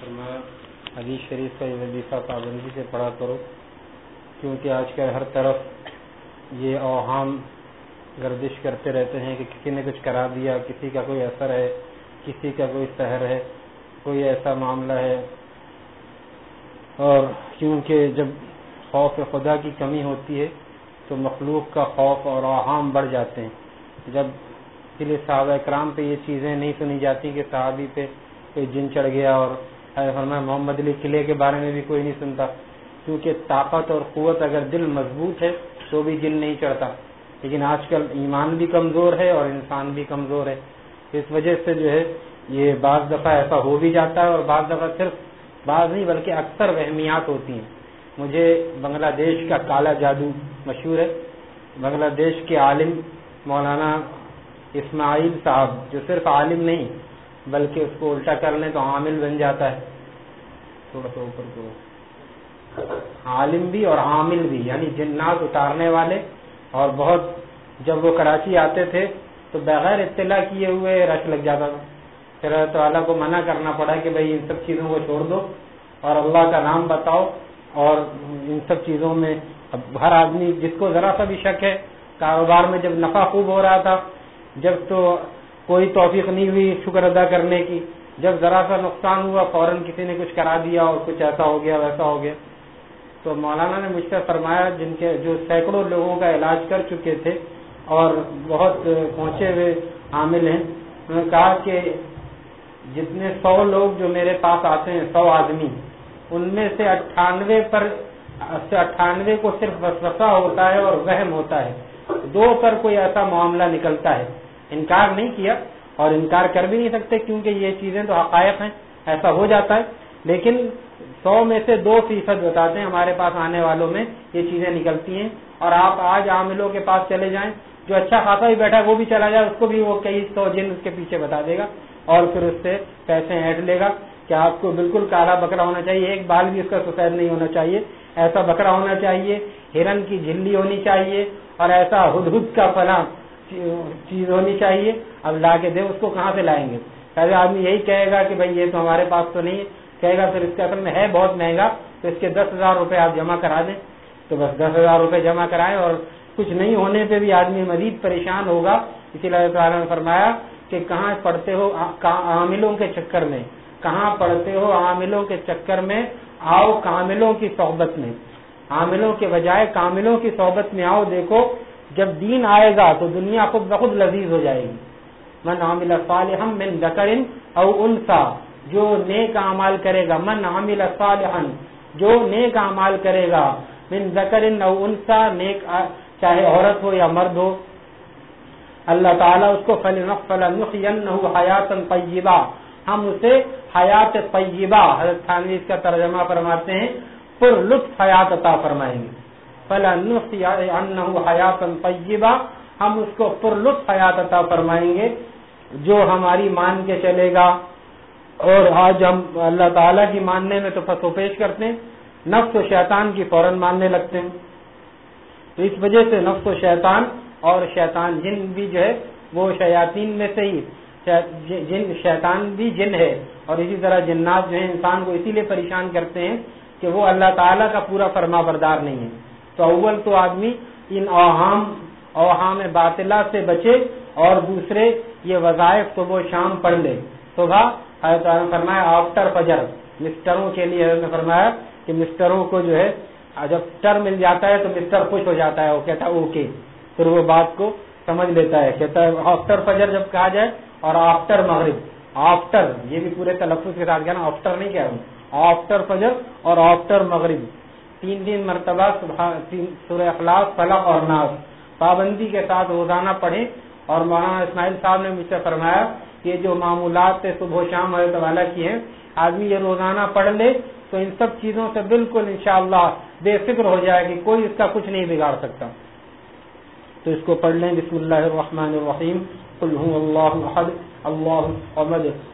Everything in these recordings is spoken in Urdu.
فرمایا، حدیث شریف کا یہ وظیفہ پابندی سے پڑھا کرو، کیونکہ آج کل ہر طرف یہ اوہام گردش کرتے رہتے ہیں کہ کسی نے کچھ کرا دیا، کسی کا کوئی اثر ہے، کسی کا کوئی سحر ہے، کوئی ایسا معاملہ ہے۔ اور کیونکہ جب خوف خدا کی کمی ہوتی ہے، تو مخلوق کا خوف اور اوہام بڑھ جاتے ہیں۔ جب اس لیے صحابہ اکرام پہ یہ چیزیں نہیں سنی جاتی کہ صحابی پہ کوئی جن چڑھ گیا اور فرمایا، محمد علی قلعے کے بارے میں بھی کوئی نہیں سنتا۔ کیونکہ طاقت اور قوت اگر دل مضبوط ہے، تو بھی جن نہیں چڑھتا۔ لیکن آج کل ایمان بھی کمزور ہے اور انسان بھی کمزور ہے۔ اس وجہ سے جو ہے، یہ بعض دفعہ ایسا ہو بھی جاتا ہے اور بعض دفعہ صرف بعض نہیں، بلکہ اکثر وہمیات ہوتی ہیں۔ مجھے بنگلہ دیش کا کالا جادو مشہور ہے۔ بنگلہ دیش کے عالم مولانا اسماعیل صاحب، جو صرف عالم نہیں بلکہ اس کو الٹا کر لیں تو عامل بن جاتا ہے۔ تھوڑا سا اوپر کو۔ عالم بھی اور عامل بھی یعنی جنات اتارنے والے۔ اور بہت جب وہ کراچی آتے تھے تو بغیر اطلاع کیے ہوئے رش لگ جاتا تھا۔ پھر اللہ کو منع کرنا پڑا کہ بھائی ان سب چیزوں کو چھوڑ دو اور اللہ کا نام بتاؤ۔ اور ان سب چیزوں میں ہر آدمی، جس کو ذرا سا بھی شک ہے، کاروبار میں جب نفع خوب ہو رہا تھا، جب تو کوئی توفیق نہیں ہوئی شکر ادا کرنے کی۔ جب ذرا سا نقصان ہوا، فوراً کسی نے کچھ کرا دیا اور کچھ ایسا ہو گیا، ویسا ہو گیا۔ تو مولانا نے مجھ سے فرمایا، جن کے جو سینکڑوں لوگوں کا علاج کر چکے تھے اور بہت پہنچے ہوئے عامل ہیں، انہوں نے کہا کہ جتنے سو لوگ جو میرے پاس آتے ہیں، سو آدمی، ان میں سے اٹھانوے پر اٹھانوے کو صرف وسوسہ ہوتا ہے اور وہم ہوتا ہے۔ دو پر کوئی ایسا معاملہ نکلتا ہے۔ انکار نہیں کیا اور انکار کر بھی نہیں سکتے کیونکہ یہ چیزیں تو حقائق ہیں، ایسا ہو جاتا ہے۔ لیکن سو میں سے دو فیصد بتاتے ہیں، ہمارے پاس آنے والوں میں یہ چیزیں نکلتی ہیں۔ اور آپ آج عاملوں کے پاس چلے جائیں، جو اچھا خاصا بھی بیٹھا ہے، وہ بھی چلا جائے، اس کو بھی وہ کئی سو جن اس کے پیچھے بتا دے گا۔ اور پھر اس سے پیسے ہینٹ لے گا کہ آپ کو بالکل کالا بکرا ہونا چاہیے، ایک بال بھی اس کا سفید نہیں ہونا چاہیے۔ ایسا بکرا ہونا چاہیے، ہرن کی جھلی ہونی چاہیے۔ اور ایسا ہد ہد کا فلاں چیز ہونی چاہیے، اب لا کے دے، اس کو کہاں سے لائیں گے؟ پہلے آدمی یہی کہے گا کہ بھائی یہ تو ہمارے پاس تو نہیں ہے۔ کہے گا پھر اس کے اصل میں ہے بہت مہنگا، تو اس کے دس ہزار روپے آپ جمع کرا دیں۔ تو بس دس ہزار روپے جمع کرائیں اور کچھ نہیں ہونے پہ بھی آدمی مزید پریشان ہوگا۔ اسی لیے تعالیٰ نے فرمایا کہ کہاں پڑھتے ہو عاملوں کے چکر میں، کہاں پڑھتے ہو عاملوں کے چکر میں آؤ کاملوں کی صحبت میں۔ عاملوں کے بجائے کاملوں کی صحبت میں آؤ، دیکھو جب دین آئے گا تو دنیا خود بخود لذیذ ہو جائے گی۔ من عامل صالحا من ذکر او انسا جو نیک اعمال کرے گا۔ من عامل صالحا، جو نیک اعمال کرے گا۔ من ذکر او انسا نیک چاہے عورت ہو یا مرد ہو۔ اللہ تعالیٰ اس کو فلنحینہ حیاتا طیبہ ہم اسے حیات طیبہ حضرت تھانوی اس کا ترجمہ فرماتے ہیں، پر لطف حیات عطا فرمائیں گے۔ حیات طیبہ، ہم اس کو پر لطف حیات عطا فرمائیں گے، جو ہماری مان کے چلے گا۔ اور آج ہم اللہ تعالیٰ کی ماننے میں تو فسو پیش کرتے ہیں، نفس و شیطان کی فوراً ماننے لگتے ہیں۔ تو اس وجہ سے نفس و شیطان اور شیطان جن بھی جو ہے، وہ شیاطین میں سے ہی جن شیطان بھی جن ہے۔ اور اسی طرح جنات جو ہے انسان کو اسی لیے پریشان کرتے ہیں کہ وہ اللہ تعالیٰ کا پورا فرما بردار نہیں ہے۔ تو اول تو آدمی ان اوہام اوہام باطلا سے بچے اور دوسرے یہ وظائف تو وہ شام پڑھ لے۔ صبح حضرت فرمایا، آفٹر فجر۔ مسٹروں کے لیے حضرت نے فرمایا کہ مسٹروں کو جو ہے، جب ٹر مل جاتا ہے تو مسٹر خوش ہو جاتا ہے، وہ کہتا ہے اوکے۔ پھر وہ بات کو سمجھ لیتا ہے، کہتا ہے، آفٹر فجر جب کہا جائے اور آفٹر مغرب۔ آفٹر، یہ بھی پورے تلفظ کے ساتھ کہنا، آفٹر نہیں کہہ رہا ہوں۔ آفٹر فجر اور آفٹر مغرب۔ تین تین مرتبہ سورہ اخلاق فلق اور ناز پابندی کے ساتھ روزانہ پڑھیں۔ اور مولانا اسماعیل صاحب نے مجھ سے فرمایا کہ جو معمولات صبح و شام حضرت والا کی ہیں آدمی یہ روزانہ پڑھ لے تو ان سب چیزوں سے بالکل انشاءاللہ بے فکر ہو جائے گی کوئی اس کا کچھ نہیں بگاڑ سکتا۔ تو اس کو پڑھ لیں۔ بسم اللہ الرحمن الرحیم۔ قل هو اللہ احد، اللہ عمد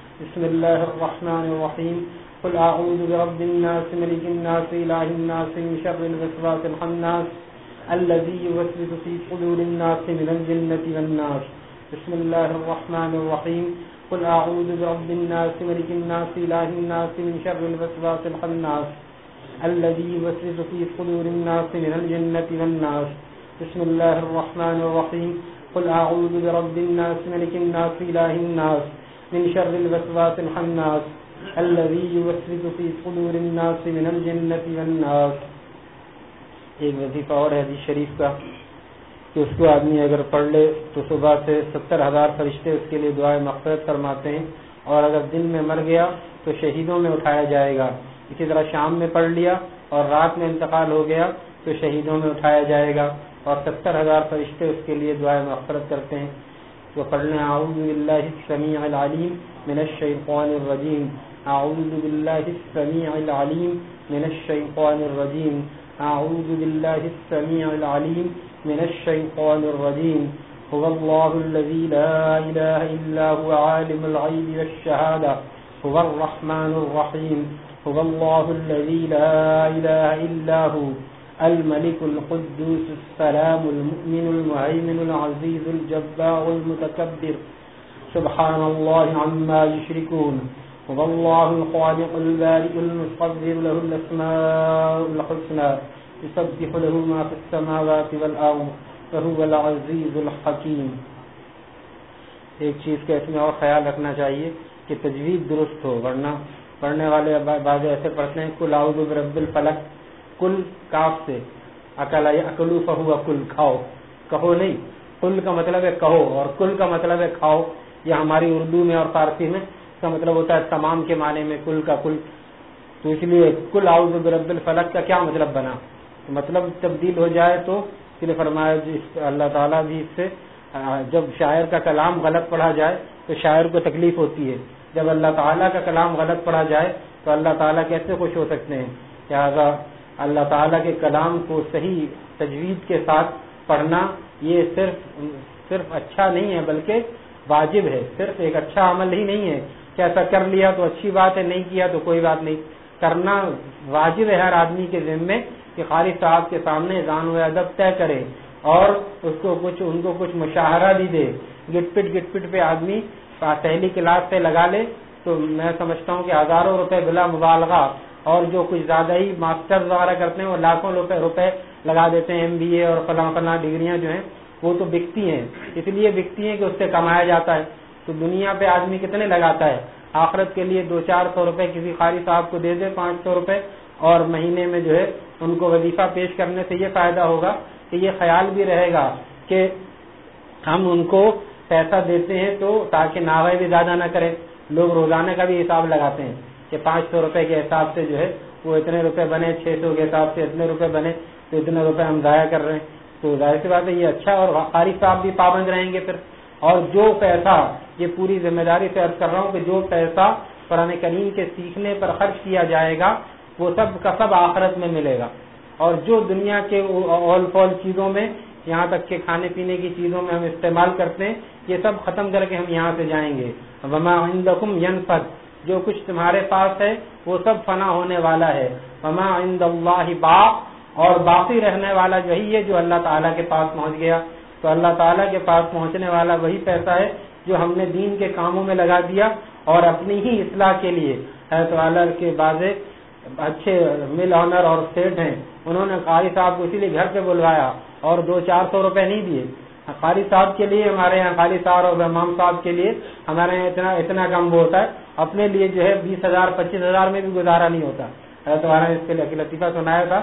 بسم الله الرحمن الرحيم. قل أعوذ برب الناس، ملك الناس، إله الناس، من شر الوسواس الخناس، الذي يوسوس في صدور الناس من الجنة والناس بسم الله الرحمن الرحيم. قل أعوذ برب الناس، ملك الناس، إله الناس، من شر الوسواس الخناس، الذي يوسوس في صدور الناس من الجنة والناس بسم الله الرحمن الرحيم. قل أعوذ برب الناس، ملك الناس، إله الناس. من شر الوسواس الخناس الذي يوسوس في صدور الناس من الجنة والناس۔ ایک وظیفہ اور ہے حدیث شریف کا کہ اس کو آدمی اگر پڑھ لے تو صبح سے ستر ہزار فرشتے اس کے لیے دعائیں مغفرت فرماتے ہیں اور اگر دن میں مر گیا تو شہیدوں میں اٹھایا جائے گا۔ اسی طرح شام میں پڑھ لیا اور رات میں انتقال ہو گیا تو شہیدوں میں اٹھایا جائے گا اور ستر ہزار فرشتے اس کے لیے دعائیں مغفرت کرتے ہیں۔ تو پڑھنے اعوذ باللہ السمیع العلیم من الشیطان الرجیم اعوذ باللہ السمیع العلیم من الشیطان الرجیم اعوذ باللہ السمیع العلیم من الشیطان الرجیم هو الله الذي لا إله إلا هو، عالم الغيب والشهادة. هو الرحمن الرحيم. هو الله الذي لا إله إلا هو. الملك القدوس السلام المؤمن المهيمن العزيز الجبار المتكبر. سبحان الله عما يشركون. هو الله الخالق البارئ المصدر له الأسماء الحسنى. يسبح له ما في السماوات والأرض، وهو العزيز الحكيم. ایک چیز کا اس میں اور خیال رکھنا چاہیے کہ تجوید درست ہو، ورنہ پڑھنے والے بعض ایسے پڑھتے ہیں کل اعوذ برب الفلق کل کاف سے۔ اکل اکلو فہو اکل کھاؤ۔ کہو نہیں، کل کا مطلب ہے کہو اور کل کا مطلب ہے کھاؤ۔ یہ ہماری اردو میں اور فارسی میں اس کا مطلب ہوتا ہے تمام کے معنی میں کل کا کل۔ تو اس لیے کل اعوذ برب الفلق کا کیا مطلب بنا؟ مطلب تبدیل ہو جائے تو اس لیے فرمایا جی، اللہ تعالیٰ بھی اس سے جب شاعر کا کلام غلط پڑھا جائے تو شاعر کو تکلیف ہوتی ہے۔ جب اللہ تعالیٰ کا کلام غلط پڑھا جائے تو اللہ تعالیٰ کیسے خوش ہو سکتے ہیں؟ لہٰذا اللہ تعالیٰ کے کلام کو صحیح تجوید کے ساتھ پڑھنا یہ صرف صرف اچھا نہیں ہے، بلکہ واجب ہے۔ صرف ایک اچھا عمل ہی نہیں ہے۔ کہ ایسا کر لیا تو اچھی بات ہے، نہیں کیا تو کوئی بات نہیں۔ کرنا واجب ہے ہر آدمی کے ذمے کہ خالد صاحب کے سامنے زان و ادب طے کرے اور اس کو کچھ، ان کو کچھ مشاہرہ بھی دے۔ گٹ پٹ گٹ پٹ پہ آدمی پہلی کلاس پہ لگا لے۔ تو میں سمجھتا ہوں کہ ہزاروں روپے بلا مبالغہ اور جو کچھ زیادہ ہی ماسٹر وغیرہ کرتے ہیں، وہ لاکھوں روپے روپے لگا دیتے ہیں ایم بی اے اور فلاں فلاں ڈگریاں جو ہیں، وہ تو بکتی ہیں۔ اس لیے بکتی ہیں کہ اس سے کمایا جاتا ہے۔ تو دنیا پہ آدمی کتنے لگاتا ہے؟ آخرت کے لیے دو چار سو روپے کسی خالی صاحب کو دے دے پانچ سو روپے، اور مہینے میں جو ہے، ان کو وظیفہ پیش کرنے سے یہ فائدہ ہوگا کہ یہ خیال بھی رہے گا کہ ہم ان کو پیسہ دیتے ہیں تو تاکہ ناوے بھی زیادہ نہ کریں۔ لوگ روزانہ کا بھی حساب لگاتے ہیں۔ کہ پانچ سو روپے کے حساب سے جو ہے وہ اتنے روپے بنے، چھ سو کے حساب سے اتنے روپے بنے تو اتنے روپے ہم ضائع کر رہے ہیں۔ تو ظاہر سی بات ہے یہ اچھا اور قاری صاحب بھی پابند رہیں گے پھر۔ اور جو پیسہ، یہ پوری ذمہ داری سے عرض کر رہا ہوں کہ جو پیسہ قرآن کریم کے سیکھنے پر خرچ کیا جائے گا، وہ سب کا سب آخرت میں ملے گا۔ اور جو دنیا کے اول فول چیزوں میں، یہاں تک کہ کھانے پینے کی چیزوں میں ہم استعمال کرتے ہیں، یہ سب ختم کر کے ہم یہاں سے جائیں گے۔ وما عندکم ینفد جو کچھ تمہارے پاس ہے، وہ سب فنا ہونے والا ہے۔ وما عند اللہ باق۔ اور باقی رہنے والا وہی ہے جو اللہ تعالیٰ کے پاس پہنچ گیا۔ تو اللہ تعالیٰ کے پاس پہنچنے والا وہی پیسہ ہے جو ہم نے دین کے کاموں میں لگا دیا اور اپنی ہی اصلاح کے لیے۔ حضرت کے بازے اچھے مل آنر اور سیٹ ہیں۔ انہوں نے قاری صاحب کو اسی لیے گھر پہ بلوایا اور دو چار سو روپے نہیں دیے۔ قاری صاحب کے لیے ہمارے یہاں، قاری صاحب اور امام صاحب کے لیے ہمارے یہاں اتنا اتنا کم وہ ہوتا ہے۔ اپنے لیے جو ہے بیس ہزار، پچیس ہزار میں بھی گزارا نہیں ہوتا۔ حضرت والا نے اس کے لیے لطیفہ سنایا تھا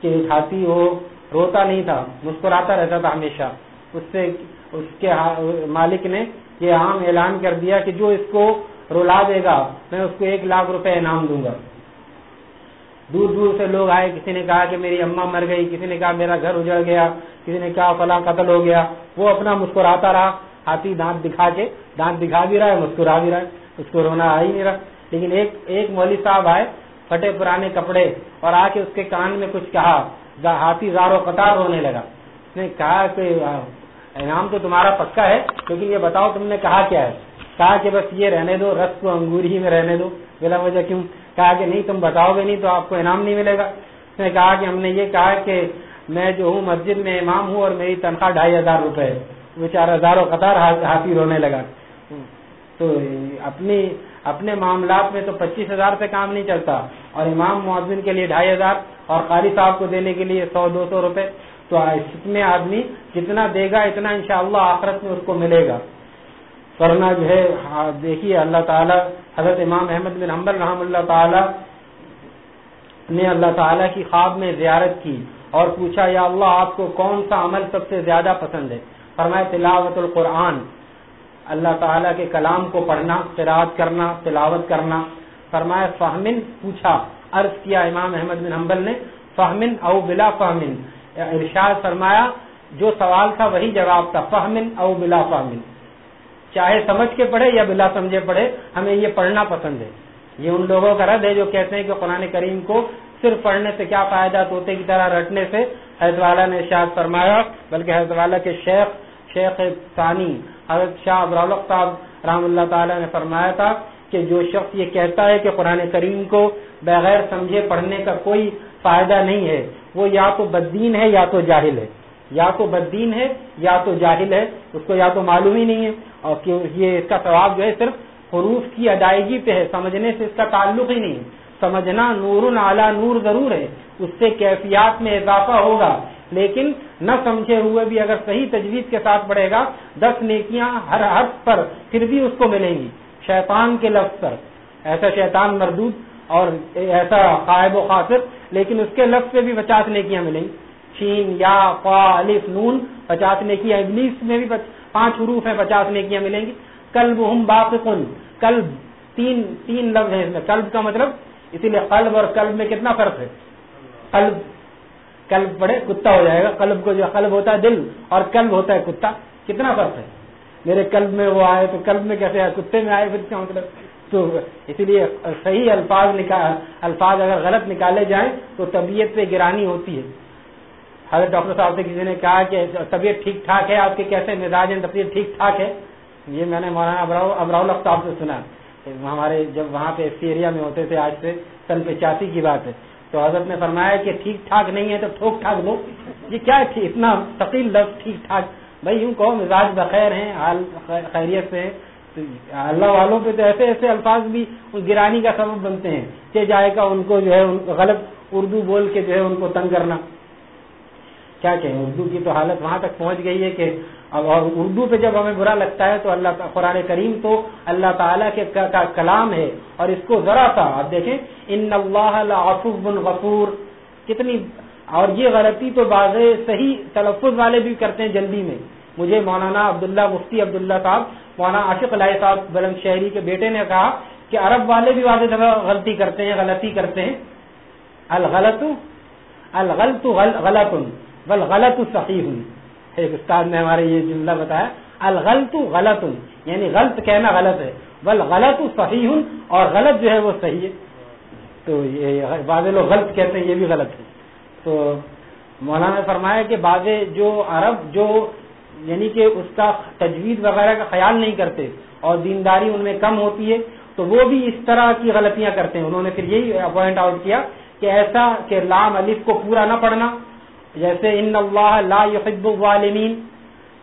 کہ ایک ہاتھی وہ روتا نہیں تھا، مسکراتا رہتا تھا ہمیشہ۔ اس سے اس کے ہاں، مالک نے یہ عام اعلان کر دیا کہ جو اس کو رولا دے گا، میں اس کو ایک لاکھ روپے انعام دوں گا۔ دور دور سے لوگ آئے، کسی نے کہا کہ میری اما مر گئی، کسی نے کہا میرا گھر اجڑ گیا، کسی نے کہا فلاں قتل ہو گیا۔ وہ اپنا مسکراتا رہا، ہاتھی دانت دکھا کے، دانت دکھا بھی رہا ہے، مسکرا بھی رہا ہے۔ اس کو رونا آ ہی نہیں رہا۔ لیکن ایک ایک مولوی صاحب آئے، پھٹے پرانے کپڑے، اور آ کے اس کے کان میں کچھ کہا۔ ہاتھی زارو قطار رونے لگا۔ اس نے کہا کہ انعام تو تمہارا پکا ہے، لیکن یہ بتاؤ تم نے کہا کیا ہے؟ کہا کہ بس یہ رہنے دو، رس کو انگور ہی میں رہنے دو۔ بلا وجہ کیوں؟ کہا کہ نہیں، تم بتاؤ گے نہیں تو آپ کو انعام نہیں ملے گا۔ اس نے کہا کہ ہم نے یہ کہا کہ میں جو ہوں، مسجد میں امام ہوں، اور میری تنخواہ ڈھائی ہزار روپے ہے۔ وہ چار ہزاروں قطار ہاتھی رونے لگا۔ تو اپنی، اپنے معاملات میں تو پچیس ہزار سے کام نہیں چلتا اور امام معذن کے لیے ڈھائی ہزار اور قاری صاحب کو دینے کے لیے سو، دو سو روپے تو اس میں آدمی جتنا دے گا اتنا انشاءاللہ آخرت میں اس کو ملے گا۔ ورنہ جو ہے ہاں، دیکھیے، اللہ تعالیٰ، حضرت امام احمد بن حمبل رحم اللہ تعالی نے اللہ تعالیٰ کی خواب میں زیارت کی اور پوچھا، یا اللہ، آپ کو کون سا عمل سب سے زیادہ پسند ہے؟ فرمائے تلاوت القرآن۔ اللہ تعالیٰ کے کلام کو پڑھنا قرآد کرنا، تلاوت کرنا۔ فرمایا، فہمن، پوچھا۔ عرض کیا امام احمد بن حنبل نے، فہمن او بلا فہمن۔ ارشاد فرمایا، جو سوال تھا وہی جواب تھا، فہمن او بلا فہمن۔ چاہے سمجھ کے پڑھے یا بلا سمجھے پڑھے، ہمیں یہ پڑھنا پسند ہے۔ یہ ان لوگوں کا رد ہے جو کہتے ہیں کہ قرآن کریم کو صرف پڑھنے سے کیا فائدہ، طوطے کی طرح رٹنے سے۔ حضرت والا نے ارشاد فرمایا، بلکہ حضرت والا کے شیخ شیخ ثانی حضرت شاہ ابرالق صاحب رحم اللہ تعالی نے فرمایا تھا کہ جو شخص یہ کہتا ہے کہ قرآن کریم کو بغیر سمجھے پڑھنے کا کوئی فائدہ نہیں ہے، وہ یا تو بدین ہے یا تو جاہل ہے۔ یا تو بدین ہے یا تو جاہل ہے، اس کو یا تو معلوم ہی نہیں ہے۔ اور یہ اس کا ثواب جو ہے صرف حروف کی ادائیگی پہ ہے، سمجھنے سے اس کا تعلق ہی نہیں۔ سمجھنا نور اعلیٰ نور ضرور ہے، اس سے کیفیات میں اضافہ ہوگا۔ لیکن نہ سمجھے ہوئے بھی اگر صحیح تجویز کے ساتھ پڑھے گا، دس نیکیاں ہر حرف پر پھر بھی اس کو ملیں گی، شیطان کے لفظ پر۔ ایسا شیطان مردود اور ایسا قائب و خاصر، لیکن اس کے لفظ پہ بھی پچاس نیکیاں ملیں۔ گی چین یا، قا، الف، نون، پچاس نیکیاں۔ انگلش میں بھی پانچ حروف ہیں، پچاس نیکیاں ملیں گی۔ کلب ہم باپ کلب تین تین لفظ ہیں اس میں۔ کلب کا مطلب اسی لیے قلب اور کلب میں کتنا فرق ہے؟ قلب۔ کلب پڑے، کتا ہو جائے گا۔ قلب کو جو قلب ہوتا ہے دل، اور کلب ہوتا ہے کتا۔ کتنا فرق ہے؟ میرے قلب میں وہ آئے تو قلب میں کیسے آئے؟ کتے میں آئے پھر کیا مطلب تو اسی لیے صحیح الفاظ الفاظ اگر غلط نکالے جائیں تو طبیعت پہ گرانی ہوتی ہے۔ حضرت ڈاکٹر صاحب سے کسی نے کہا کہ طبیعت ٹھیک ٹھاک ہے، آپ کے کیسے مزاج ہیں؟ طبیعت ٹھیک ٹھاک ہے؟ یہ میں نے مولانا ابراؤ صاحب سے سنا۔ ہمارے جب وہاں پہ اسی ایریا میں ہوتے تھے، آج سے سن پچاسی کی بات ہے۔ تو حضرت نے فرمایا کہ ٹھیک ٹھاک نہیں ہے تو ٹھوک ٹھاک دو یہ کیا اتنا ثقیل لفظ ٹھیک ٹھاک۔ بھائی یوں کہو مزاج بخیر ہیں، حال خیریت سے اللہ والوں پہ تو ایسے ایسے الفاظ بھی گرانی کا سبب بنتے ہیں کہ جائے گا ان کو جو ہے غلط اردو بول کے جو ہے ان کو تنگ کرنا۔ کیا کہیں؟ اردو کی تو حالت وہاں تک پہنچ گئی ہے کہ اور اردو پہ جب ہمیں برا لگتا ہے تو اللہ قرآن کریم تو اللہ تعالیٰ کے کا کلام ہے اور اس کو ذرا سا آپ دیکھیں، ان اللہ بن غفور۔ کتنی اور یہ غلطی تو باز صحیح تلفظ والے بھی کرتے ہیں جلدی میں۔ مجھے مولانا عبداللہ مفتی عبداللہ صاحب، مولانا عاشق علیہ صاحب بلند شہری کے بیٹے نے کہا کہ عرب والے بھی واضح دفعہ غلطی کرتے ہیں، غلطی کرتے ہیں۔ الغلط الغلط غلط بل غلط صحیح ایک استاد نے ہمارے یہ جملہ بتایا، الغلط غلط یعنی غلط کہنا غلط ہے، بل غلط صحیح ہوں اور غلط جو ہے وہ صحیح ہے۔ تو یہ بعض لوگ غلط کہتے ہیں، یہ بھی غلط ہے۔ تو مولانا نے فرمایا کہ بعض جو عرب جو یعنی کہ اس کا تجوید وغیرہ کا خیال نہیں کرتے اور دینداری ان میں کم ہوتی ہے، تو وہ بھی اس طرح کی غلطیاں کرتے ہیں۔ انہوں نے پھر یہی پوائنٹ آؤٹ کیا کہ ایسا کہ لام الف کو پورا نہ پڑھنا جیسے ان اللہ لا يحب الظالمین،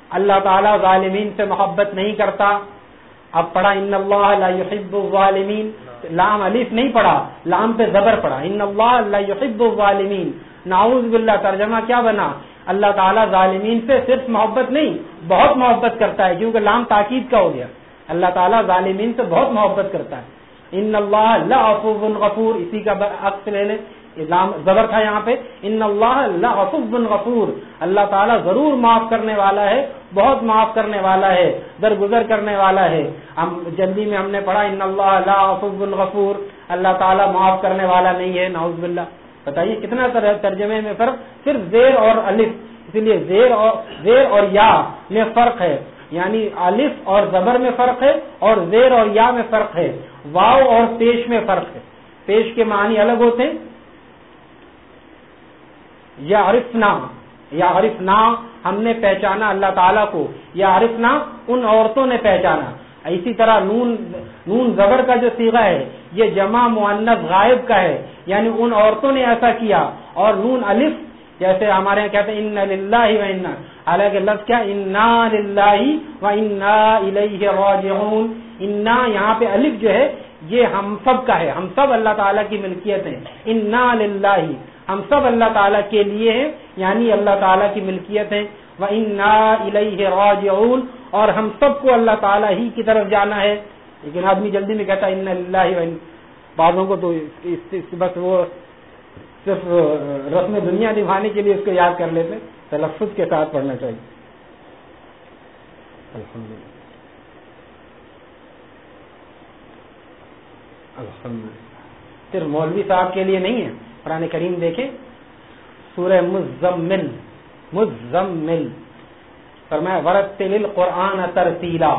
اللہ تعالیٰ ظالمین سے محبت نہیں کرتا۔ اب پڑھا، ان اللہ لا يحب الظالمین، لام الف نہیں پڑھا، لام پہ زبر پڑھا۔ ان اللہ لا يحب الظالمین ناؤز باللہ، ترجمہ کیا بنا؟ اللہ تعالیٰ ظالمین سے صرف محبت نہیں، بہت محبت کرتا ہے، کیونکہ لام تاکید کا ہو گیا۔ اللہ تعالیٰ ظالمین سے بہت محبت کرتا ہے۔ ان اللہ لعفو غفور، اسی کا عکس لے لیں زبر تھا یہاں پہ۔ ان اللہ لعفو غفور۔ اللہ تعالیٰ ضرور معاف کرنے والا ہے، بہت معاف کرنے والا ہے، درگزر کرنے والا ہے۔ ہم جلدی میں ہم نے پڑھا، ان اللہ اللہ لعفو غفور۔ اللہ تعالیٰ معاف کرنے والا نہیں ہے، نعوذ باللہ۔ بتائیے کتنا ترجمے میں فرق؟ صرف زیر اور الف۔ اسی لیے زیر اور زیر اور یا میں فرق ہے۔ یعنی الف اور زبر میں فرق ہے اور زیر اور یا میں فرق ہے۔ واؤ اور پیش میں فرق ہے۔ پیش کے معنی الگ ہوتے ہیں یا عرفنا یا عرفنا، ہم نے پہچانا اللہ تعالیٰ کو، یا عرفنا، ان عورتوں نے پہچانا۔ اسی طرح نون نون زبر کا جو سیگا ہے، یہ جمع معنت غائب کا ہے۔ یعنی ان عورتوں نے ایسا کیا۔ اور نون الف، جیسے ہمارے یہاں کہتے ہیں، ان للہ و انا حالانکہ لفظ کیا؟ انا للہ و انا الیہ راجعون انا یہاں پہ الف جو ہے، یہ ہم سب کا ہے۔ ہم سب اللہ تعالیٰ کی ملکیت ہیں۔ انا للہ ہم سب اللہ تعالیٰ کے لیے ہیں یعنی اللہ تعالیٰ کی ملکیت ہے و انا الیہ راجعون، اور ہم سب کو اللہ تعالیٰ ہی کی طرف جانا ہے۔ لیکن آدمی جلدی میں کہتا ہے ان اللہ بعضوں کو تو بس وہ صرف رسم دنیا نبھانے کے لیے اس کو یاد کر لیتے تلفظ کے ساتھ پڑھنا چاہیے۔ الحمد للہ الحمد للہ صرف مولوی صاحب کے لیے نہیں ہے؟ قرآن کریم دیکھیں، سورہ مزمل مزمل۔ فرمایا ورت تل قرآن ترتیلا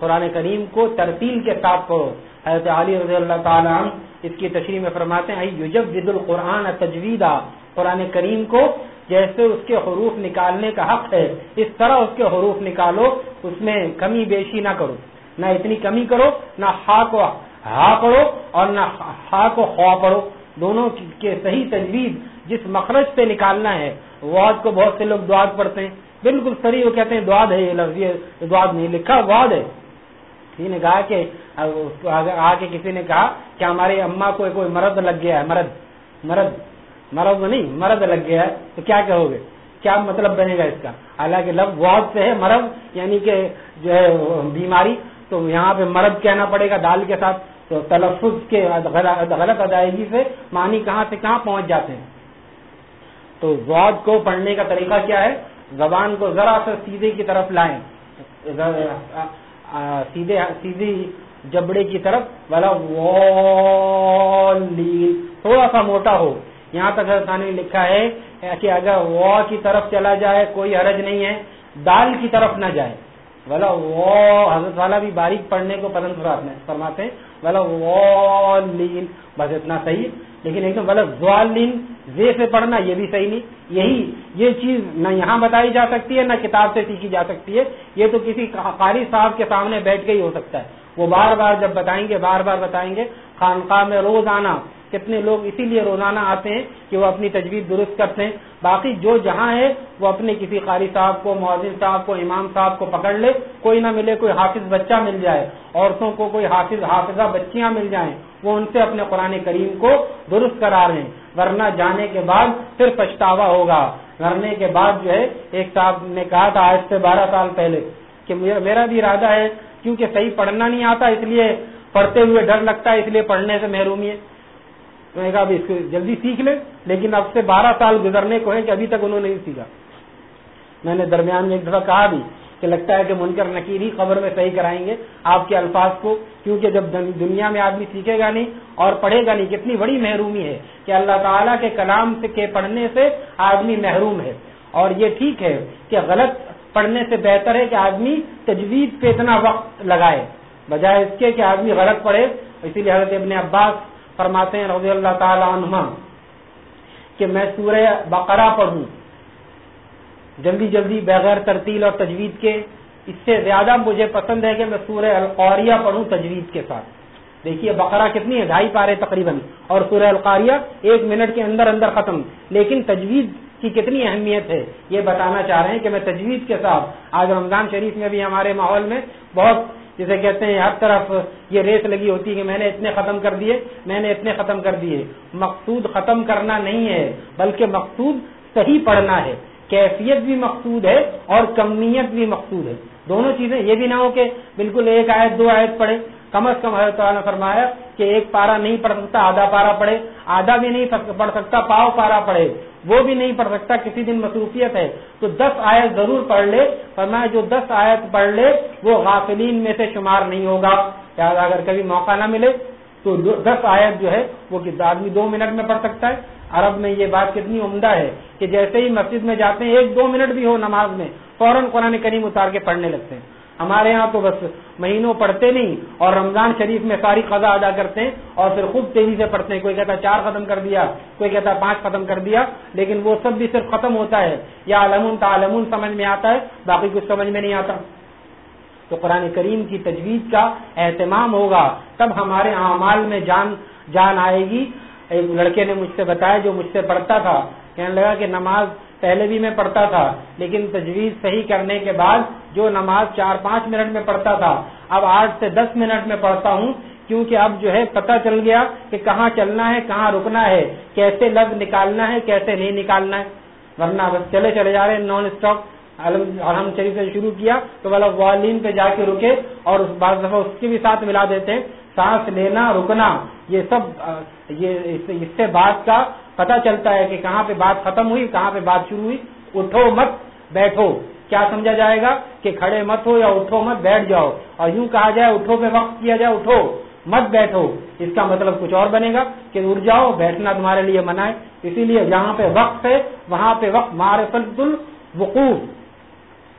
قرآن کریم کو ترتیل کے ساتھ پڑھو حضرت علی رضی اللہ تعالیٰ اس کی تشریح میں فرماتے ہیں یوجب القرآن تجویدہ قرآن کریم کو جیسے اس کے حروف نکالنے کا حق ہے، اس طرح اس کے حروف نکالو، اس میں کمی بیشی نہ کرو۔ نہ اتنی کمی کرو، نہ ہا کو ہا پڑھو اور نہ ہا کو خواہ پڑھو۔ دونوں کے صحیح تجویز جس مخرج سے نکالنا ہے واد کو بہت سے لوگ دعاد پڑھتے ہیں۔ بالکل سری وہ کہتے ہیں دعاد ہے یہ لفظ دعاد نہیں لکھا واد ہے کسی نے کہا کہ آ کے کسی نے کہا کہ ہماری اما کو کوئی مرد لگ گیا ہے، مرد مرد مرد نہیں، مرد لگ گیا ہے، تو کیا کہو گے؟ کیا مطلب بنے گا اس کا؟ حالانکہ لفظ واض سے ہے، مرد یعنی کہ جو ہے بیماری، تو یہاں پہ مرد کہنا پڑے گا دال کے ساتھ۔ تو تلفظ کے غلط ادائیگی سے معنی کہاں سے کہاں پہنچ جاتے ہیں؟ تو واد کو پڑھنے کا طریقہ کیا ہے؟ زبان کو ذرا سا سیدھے کی طرف لائیں۔ سیدھے سیدھی جبڑے کی طرف والا تھوڑا سا موٹا ہو۔ یہاں تک نے لکھا ہے کہ اگر وا کی طرف چلا جائے، کوئی حرج نہیں ہے۔ دال کی طرف نہ جائے۔ بلا وہ حضرت والا بھی باریک پڑھنے کو پسند فرماتے ہیں۔ ولین بس اتنا صحیح۔ لیکن ایک دم ولین زے سے پڑھنا یہ بھی صحیح نہیں۔ یہی، یہ چیز نہ یہاں بتائی جا سکتی ہے، نہ کتاب سے سیکھی جا سکتی ہے۔ یہ تو کسی قاری صاحب کے سامنے بیٹھ کے ہی ہو سکتا ہے۔ وہ بار بار جب بتائیں گے، بار بار بتائیں گے، خانقاہ میں روز آنا کتنے لوگ اسی لیے روزانہ آتے ہیں کہ وہ اپنی تجویز درست کرتے ہیں۔ باقی جو جہاں ہے وہ اپنے کسی قاری صاحب کو معذر صاحب کو، امام صاحب کو پکڑ لے، کوئی نہ ملے کوئی حافظ بچہ مل جائے، عورتوں کو کوئی حافظ، حافظہ بچیاں مل جائیں، وہ ان سے اپنے قرآن کریم کو درست کرا رہے ہیں۔ ورنہ جانے کے بعد پھر پچھتاوا ہوگا۔ مرنے کے بعد جو ہے، ایک صاحب نے کہا تھا آج سے بارہ سال پہلے کہ میرا بھی ارادہ ہے، کیونکہ صحیح پڑھنا نہیں آتا اس لیے پڑھتے ہوئے ڈر لگتا ہے، اس لیے پڑھنے سے محرومی ہے۔ میں نے کہا اس کو جلدی سیکھ لے لیکن اب سے بارہ سال گزرنے کو ہے کہ ابھی تک انہوں نے نہیں سیکھا۔ میں نے درمیان میں ایک دفعہ کہا بھی کہ لگتا ہے کہ منکر نکیر ہی خبر میں صحیح کرائیں گے۔ آپ کے الفاظ کو، کیونکہ جب دنیا میں آدمی سیکھے گا نہیں اور پڑھے گا نہیں، کتنی بڑی محرومی ہے کہ اللہ تعالیٰ کے کلام سے، کے پڑھنے سے آدمی محروم ہے۔ اور یہ ٹھیک ہے کہ غلط پڑھنے سے بہتر ہے کہ آدمی تجویز پہ اتنا وقت لگائے، بجائے اس کے کہ آدمی غلط پڑھے۔ اسی لیے حضرت ابن عباس فرماتے ہیں رضی اللہ تعالی عنہ کہ میں سورہ بقرہ پڑھوں۔ جلدی جلدی بغیر ترتیل اور تجوید کے، اس سے زیادہ مجھے پسند ہے کہ میں سورہ القاریہ پڑھوں تجوید کے ساتھ۔ دیکھیے بقرہ کتنی ہے، ڈھائی پارے تقریباً۔ اور سورہ القاریہ ایک منٹ کے اندر اندر ختم۔ لیکن تجوید کی کتنی اہمیت ہے، یہ بتانا چاہ رہے ہیں کہ میں تجوید کے ساتھ، آج رمضان شریف میں بھی ہمارے ماحول میں بہت جسے کہتے ہیں ہر طرف یہ ریس لگی ہوتی ہے کہ میں نے اتنے ختم کر دیے، میں نے اتنے ختم کر دیے۔ مقصود ختم کرنا نہیں ہے، بلکہ مقصود صحیح پڑھنا ہے۔ کیفیت بھی مقصود ہے اور کمیت بھی مقصود ہے۔ دونوں چیزیں یہ بھی نہ ہو کہ بالکل ایک آیت، دو آیت پڑھے۔ کم از کم حضرت نے فرمایا کہ ایک پارا نہیں پڑھ سکتا، آدھا پارا پڑھے۔ آدھا بھی نہیں پڑھ سکتا، پاؤ پارا پڑھے۔ وہ بھی نہیں پڑھ سکتا، کسی دن مصروفیت ہے۔ تو دس آیت ضرور پڑھ لے۔ فرمایا جو دس آیت پڑھ لے، وہ غافلین میں سے شمار نہیں ہوگا۔ اگر کبھی موقع نہ ملے، تو دس آیت جو ہے، وہ آدمی دو منٹ میں پڑھ سکتا ہے۔ عرب میں یہ بات کتنی عمدہ ہے کہ جیسے ہی مسجد میں جاتے ہیں، ایک دو منٹ بھی ہو نماز میں، فوراً قرآن کریم اتار کے پڑھنے لگتے ہیں۔ ہمارے ہاں تو بس مہینوں پڑھتے نہیں اور رمضان شریف میں ساری قضا ادا کرتے ہیں اور پھر خوب تیزی سے پڑھتے ہیں۔ کوئی کہتا ہے چار ختم کر دیا، کوئی کہتا ہے پانچ ختم کر دیا، لیکن وہ سب بھی صرف ختم ہوتا ہے۔ یا علم تعلم سمجھ میں آتا ہے، باقی کچھ سمجھ میں نہیں آتا۔ تو قرآن کریم کی تجویز کا اہتمام ہوگا، تب ہمارے اعمال میں جان جان آئے گی۔ ایک لڑکے نے مجھ سے بتایا جو مجھ سے پڑھتا تھا، کہنے لگا کہ نماز پہلے بھی میں پڑھتا تھا، لیکن تجویز صحیح کرنے کے بعد جو نماز چار پانچ منٹ میں پڑھتا تھا، اب آٹھ سے دس منٹ میں پڑھتا ہوں، کیونکہ اب جو ہے پتہ چل گیا کہ کہاں چلنا ہے، کہاں رکنا ہے، کیسے لفظ نکالنا ہے، کیسے نہیں نکالنا ہے۔ ورنہ بس چلے چلے جا رہے ہیں نان اسٹاپ الحم شریف سے شروع کیا تو والا والین پہ جا کے رکے اور اس بعض دفعہ اس کے بھی ساتھ ملا دیتے ہیں، سانس لینا، رکنا، یہ سب یہ اس سے بات کا پتا چلتا ہے کہ کہاں پہ بات ختم ہوئی، کہاں پہ بات شروع ہوئی، اٹھو مت، بیٹھو۔ کیا سمجھا جائے گا کہ کھڑے مت ہو یا اٹھو مت، بیٹھ جاؤ۔ اور یوں کہا جائے اٹھو پہ وقت کیا جائے، اٹھو۔ مت بیٹھو۔ اس کا مطلب کچھ اور بنے گا کہ اٹھ جاؤ، بیٹھنا تمہارے لیے منع ہے۔ اسی لیے جہاں پہ وقت ہے، وہاں پہ وقت معرفت الوقوف،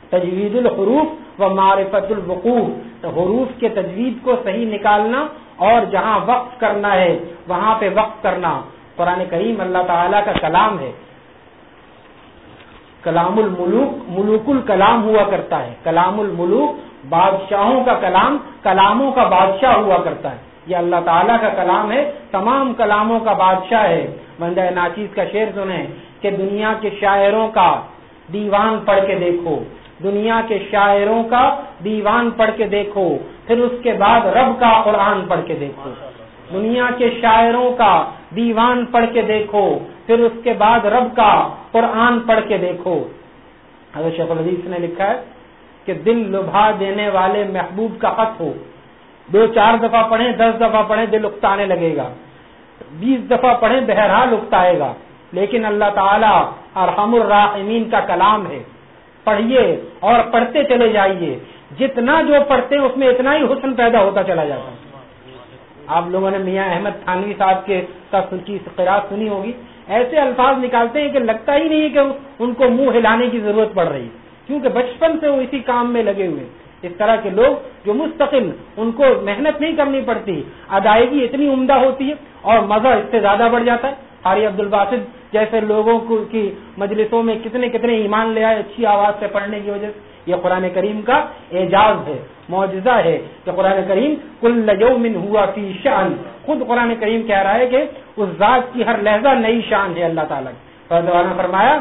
تجوید الحروف و معرفت الوقوف۔ حروف کے تجوید کو صحیح نکالنا اور جہاں وقت کرنا ہے، وہاں پہ وقت کرنا۔ قرآن کریم اللہ تعالیٰ کا کلام ہے۔ کلام الملوک، ملوک الکلام ہوا کرتا ہے۔ کلام الملوک بادشاہوں کا کلام، کلاموں کا بادشاہ ہوا کرتا ہے۔ یہ اللہ تعالیٰ کا کلام ہے، تمام کلاموں کا بادشاہ ہے۔ بندہ ناچیز کا شعر سنیں کہ دنیا کے شاعروں کا دیوان پڑھ کے دیکھو۔ دنیا کے شاعروں کا دیوان پڑھ کے دیکھو۔ پھر اس کے بعد رب کا قرآن پڑھ کے دیکھو۔ دنیا کے شاعروں کا دیوان پڑھ کے دیکھو، پھر اس کے بعد رب کا قرآن پڑھ کے دیکھو۔ حضرت شیخ الحدیث نے لکھا ہے کہ دل لبھا دینے والے محبوب کا خط ہو۔ دو چار دفعہ پڑھیں، دس دفعہ پڑھیں، دل اکتانے لگے گا۔ بیس دفعہ پڑھیں، بہرحال اکتائے گا۔ لیکن اللہ تعالیٰ ارحم الراحمین کا کلام ہے۔ پڑھیے اور پڑھتے چلے جائیے۔ جتنا جو پڑھتے ہیں، اس میں اتنا ہی حسن پیدا ہوتا چلا جاتا ہے۔ آپ لوگوں نے میاں احمد تھانوی صاحب کے کی قرآن سنی ہوگی، ایسے الفاظ نکالتے ہیں کہ لگتا ہی نہیں کہ ان کو منہ ہلانے کی ضرورت پڑ رہی کیونکہ بچپن سے وہ اسی کام میں لگے ہوئے اس طرح کے لوگ جو مستقل، ان کو محنت نہیں کرنی پڑتی، ادائیگی اتنی عمدہ ہوتی ہے اور مزہ اس سے زیادہ بڑھ جاتا ہے۔ قاری عبد الباسد جیسے لوگوں کی مجلسوں میں کتنے کتنے ایمان لے آئے، اچھی آواز سے پڑھنے کی وجہ سے۔ یہ قرآن کریم کا اعجاز ہے، معجزہ ہے کہ قرآن کریم کل یوم ہوا فی شان خود قرآن کریم کہہ رہا ہے کہ اس ذات کی ہر لہجہ نئی شان ہے اللہ تعالیٰ کی۔ فرمایا،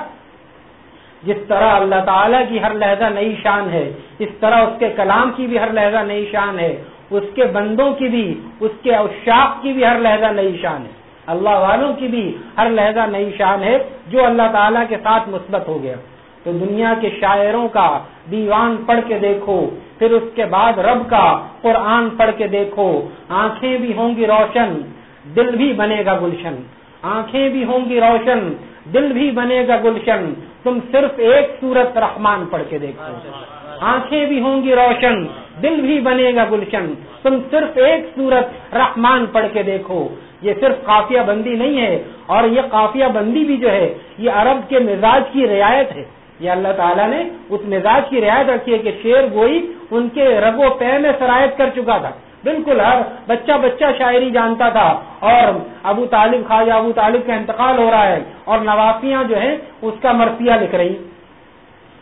جس طرح اللہ تعالیٰ کی ہر لہجہ نئی شان ہے، اس طرح اس کے کلام کی بھی ہر لہجہ نئی شان ہے، اس کے بندوں کی بھی، اس کے اشاق کی بھی ہر لہجہ نئی شان ہے۔ اللہ والوں کی بھی ہر لہجہ نئی شان ہے، جو اللہ تعالیٰ کے ساتھ مثبت ہو گیا۔ تو دنیا کے شاعروں کا دیوان پڑھ کے دیکھو، پھر اس کے بعد رب کا قرآن پڑھ کے دیکھو۔ آنکھیں بھی ہوں گی روشن، دل بھی بنے گا گلشن۔ آنکھیں بھی ہوں گی روشن، دل بھی بنے گا گلشن۔ تم صرف ایک سورت رحمان پڑھ کے دیکھو۔ آنکھیں بھی ہوں گی روشن، دل بھی بنے گا گلشن۔ تم صرف ایک سورت رحمان پڑھ کے دیکھو۔ یہ صرف قافیہ بندی نہیں ہے، اور یہ قافیہ بندی بھی جو ہے، یہ عرب کے مزاج کی رعایت ہے۔ یہ اللہ تعالیٰ نے اس مزاج کی رعایت رکھی ہے کہ شیر گوئی ان کے رگ و پے میں سرایت کر چکا تھا۔ بالکل ہر بچہ بچہ شاعری جانتا تھا اور ابو طالب خواجہ ابو طالب کا انتقال ہو رہا ہے اور نوافیاں جو ہیں اس کا مرثیہ لکھ رہی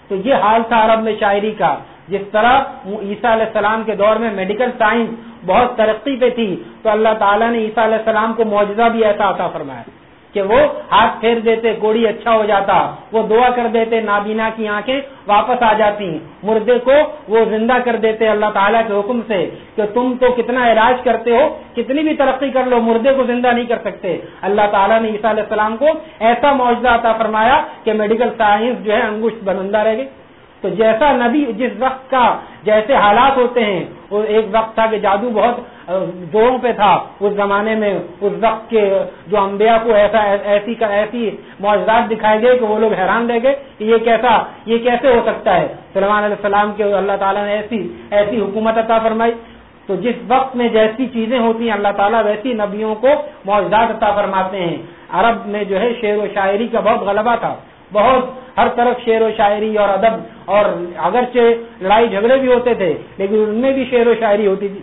تو یہ حال تھا عرب میں شاعری کا، جس طرح عیسیٰ علیہ السلام کے دور میں میڈیکل سائنس بہت ترقی پہ تھی، تو اللہ تعالیٰ نے عیسیٰ علیہ السلام کو معجزہ بھی ایسا عطا فرمایا۔ کہ وہ ہاتھ پھیر دیتے کوڑی اچھا ہو جاتا، وہ دعا کر دیتے، نابینا کی آنکھیں واپس آ جاتی، مردے کو وہ زندہ کر دیتے اللہ تعالیٰ کے حکم سے کہ تم تو کتنا علاج کرتے ہو، کتنی بھی ترقی کر لو، مردے کو زندہ نہیں کر سکتے۔ اللہ تعالیٰ نے عیسیٰ علیہ السلام کو ایسا معاوضہ عطا فرمایا کہ میڈیکل سائنس جو ہے انگوشت بنندہ رہ گئی۔ تو جیسا نبی جس وقت کا جیسے حالات ہوتے ہیں، وہ ایک وقت تھا کہ جادو بہت زوروں پہ تھا، اس زمانے میں، اس وقت کے جو انبیاء کو ایسا، ایسی ایسی معجزات دکھائے گئے کہ وہ لوگ حیران رہ گئے کہ یہ کیسا، یہ کیسے ہو سکتا ہے۔ سلمان علیہ السلام کے اللہ تعالیٰ نے ایسی ایسی حکومت عطا فرمائی۔ تو جس وقت میں جیسی چیزیں ہوتی ہیں، اللہ تعالیٰ ویسی نبیوں کو معجزات عطا فرماتے ہیں۔ عرب میں جو ہے شعر و شاعری کا بہت غلبہ تھا۔ بہت، ہر طرف شعر و شاعری اور ادب اور اگرچہ لڑائی جھگڑے بھی ہوتے تھے، لیکن ان میں بھی شعر و شاعری ہوتی تھی۔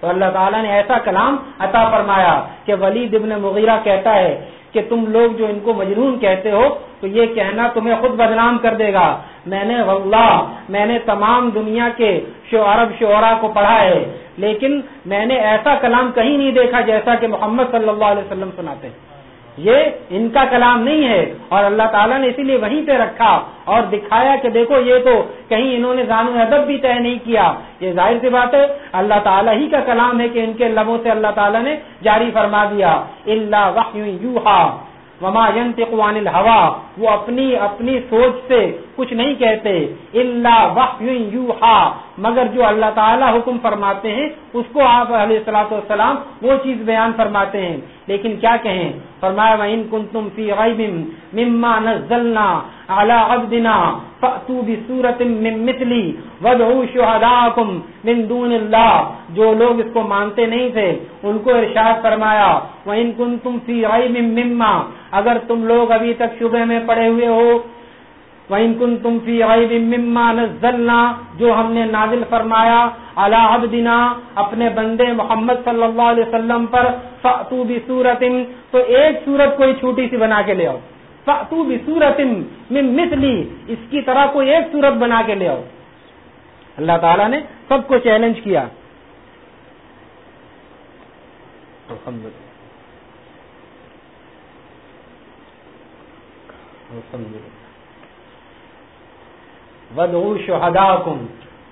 تو اللہ تعالیٰ نے ایسا کلام عطا فرمایا کہ ولید ابن مغیرہ کہتا ہے کہ تم لوگ جو ان کو مجنون کہتے ہو تو یہ کہنا تمہیں خود بدنام کر دے گا۔ میں نے واللہ، میں نے تمام دنیا کے عرب شعرا کو پڑھا ہے، لیکن میں نے ایسا کلام کہیں نہیں دیکھا جیسا کہ محمد صلی اللہ علیہ وسلم سناتے۔ ہیں یہ ان کا کلام نہیں ہے اور اللہ تعالیٰ نے اسی لیے وہیں پہ رکھا اور دکھایا کہ دیکھو یہ تو کہیں انہوں نے زانو ادب بھی طے نہیں کیا۔ یہ ظاہر سی بات ہے، اللہ تعالیٰ ہی کا کلام ہے کہ ان کے لبوں سے اللہ تعالیٰ نے جاری فرما دیا۔ اللہ یوہا وما عن الحوا وہ اپنی اپنی سوچ سے کچھ نہیں کہتے اللہ یوحا مگر جو اللہ تعالیٰ حکم فرماتے ہیں، اس کو آپ علیہ السلاۃ والسلام وہ چیز بیان فرماتے ہیں۔ لیکن کیا کہیں؟ فرمایا، وَإِن كُنتُم فِي غَيْبٍ مِمَّا نَزَّلْنَا عَلَىٰ عَبْدِنَا فَأْتُوا بِسُورَةٍ مِّن مِثْلِ وَادْعُوا شُهَدَاءَكُم مِّن دُونِ اللَّهِ۔ جو لوگ اس کو مانتے نہیں تھے، ان کو ارشاد فرمایا، وَإِن كُنتُم فِي غَيْبٍ مِمَّا۔ اگر تم لوگ ابھی تک شبہ میں پڑے ہوئے ہو وَإِن كُنتُم فِي غَيْبٍ مِّمَّا نَزَّلْنَا، جو ہم نے نازل فرمایا علی عبدنا، اپنے بندے محمد صلی اللہ علیہ وسلم پر، فَأْتُوا بِسُورَةٍ، تو ایک سورت کوئی چھوٹی سی بنا کے لے آؤ۔ فَأْتُوا بِسُورَةٍ مِّن مِثْلِ اس کی طرح کوئی ایک سورت بنا کے لے آؤ۔ اللہ تعالیٰ نے سب کو چیلنج کیا۔ الحمدللہ۔ الحمدللہ۔ ودعو شہداکم۔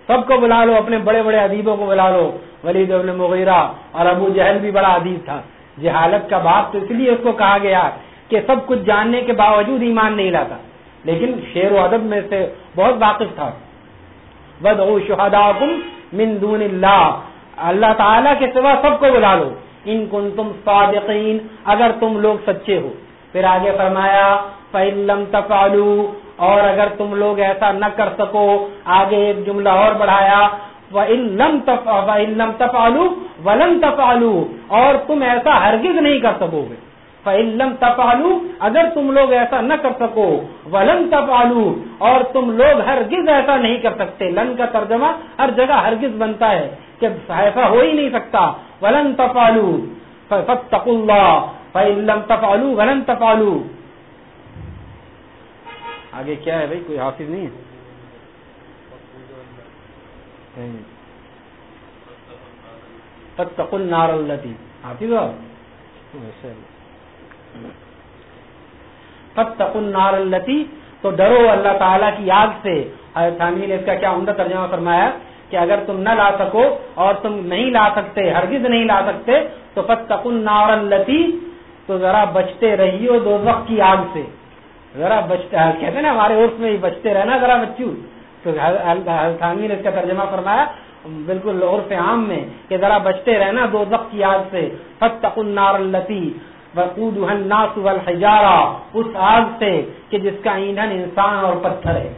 سب کو بلا لو، اپنے بڑے بڑے ادیبوں کو بلا لو۔ ولید ابن مغیرہ اور ابو جہل بھی بڑا ادیب تھا۔ جہالت کا باپ تو اس لیے اس کو کہا گیا کہ سب کچھ جاننے کے باوجود ایمان نہیں لاتا۔ لیکن شعر و ادب میں سے بہت واقف تھا۔ ودعو شہداکم من دون اللہ۔ اللہ تعالیٰ کے سوا سب کو بلا لو۔ ان کن تم صادقین، اگر تم لوگ سچے ہو۔ پھر آگے فرمایا، فَإِن تَفْعَلُوا اور اگر تم لوگ ایسا نہ کر سکو، آگے ایک جملہ اور بڑھایا لم تفالو ولن تفالو اور تم ایسا ہرگز نہیں کر سکو گے۔ فعلم تفالو اگر تم لوگ ایسا نہ کر سکو، ولن تفالو اور تم لوگ ہرگز ایسا نہیں کر سکتے۔ لن کا ترجمہ ہر جگہ ہرگز بنتا ہے کہ ایسا ہو ہی نہیں سکتا۔ ولن تفالو فتق اللہ فعلم تفالو ولن تفالو آگے کیا ہے بھائی؟ کوئی حافظ نہیں ہے؟ فتق النار التی حافظ فتق النار التی تو ڈرو اللہ تعالیٰ کی آگ سے۔ تھانوی نے اس کا کیا عمدہ ترجمہ فرمایا کہ اگر تم نہ لا سکو اور تم نہیں لا سکتے، ہرگز نہیں لا سکتے، تو فتق النار التی تو ذرا بچتے رہیو دو وقت کی آگ سے۔ ذرا بچتے کہتے نا ہمارے عرف میں ہی بچتے رہنا ذرا بچو تو نے اس کا ترجمہ فرمایا، بالکل عرف عام میں، کہ ذرا بچتے رہنا دو وقت کی یاد سے۔ فتق النار التی وقودها الناس والحجارہ اس آگ سے کہ جس کا ایندھن انسان اور پتھر ہے۔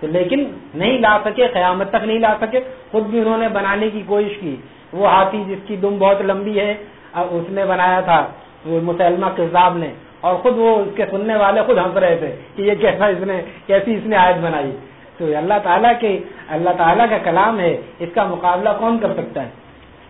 تو لیکن نہیں لا سکے، قیامت تک نہیں لا سکے۔ خود بھی انہوں نے بنانے کی کوشش کی۔ وہ ہاتھی جس کی دم بہت لمبی ہے اس نے بنایا تھا۔ مسلمہ کذاب نے۔ اور خود وہ اس کے سننے والے خود ہنس رہے تھے کہ یہ کیسا اس نے، کیسی اس نے آیت بنائی۔ تو اللہ تعالیٰ کے، اللہ تعالیٰ کا کلام ہے، اس کا مقابلہ کون کر سکتا ہے؟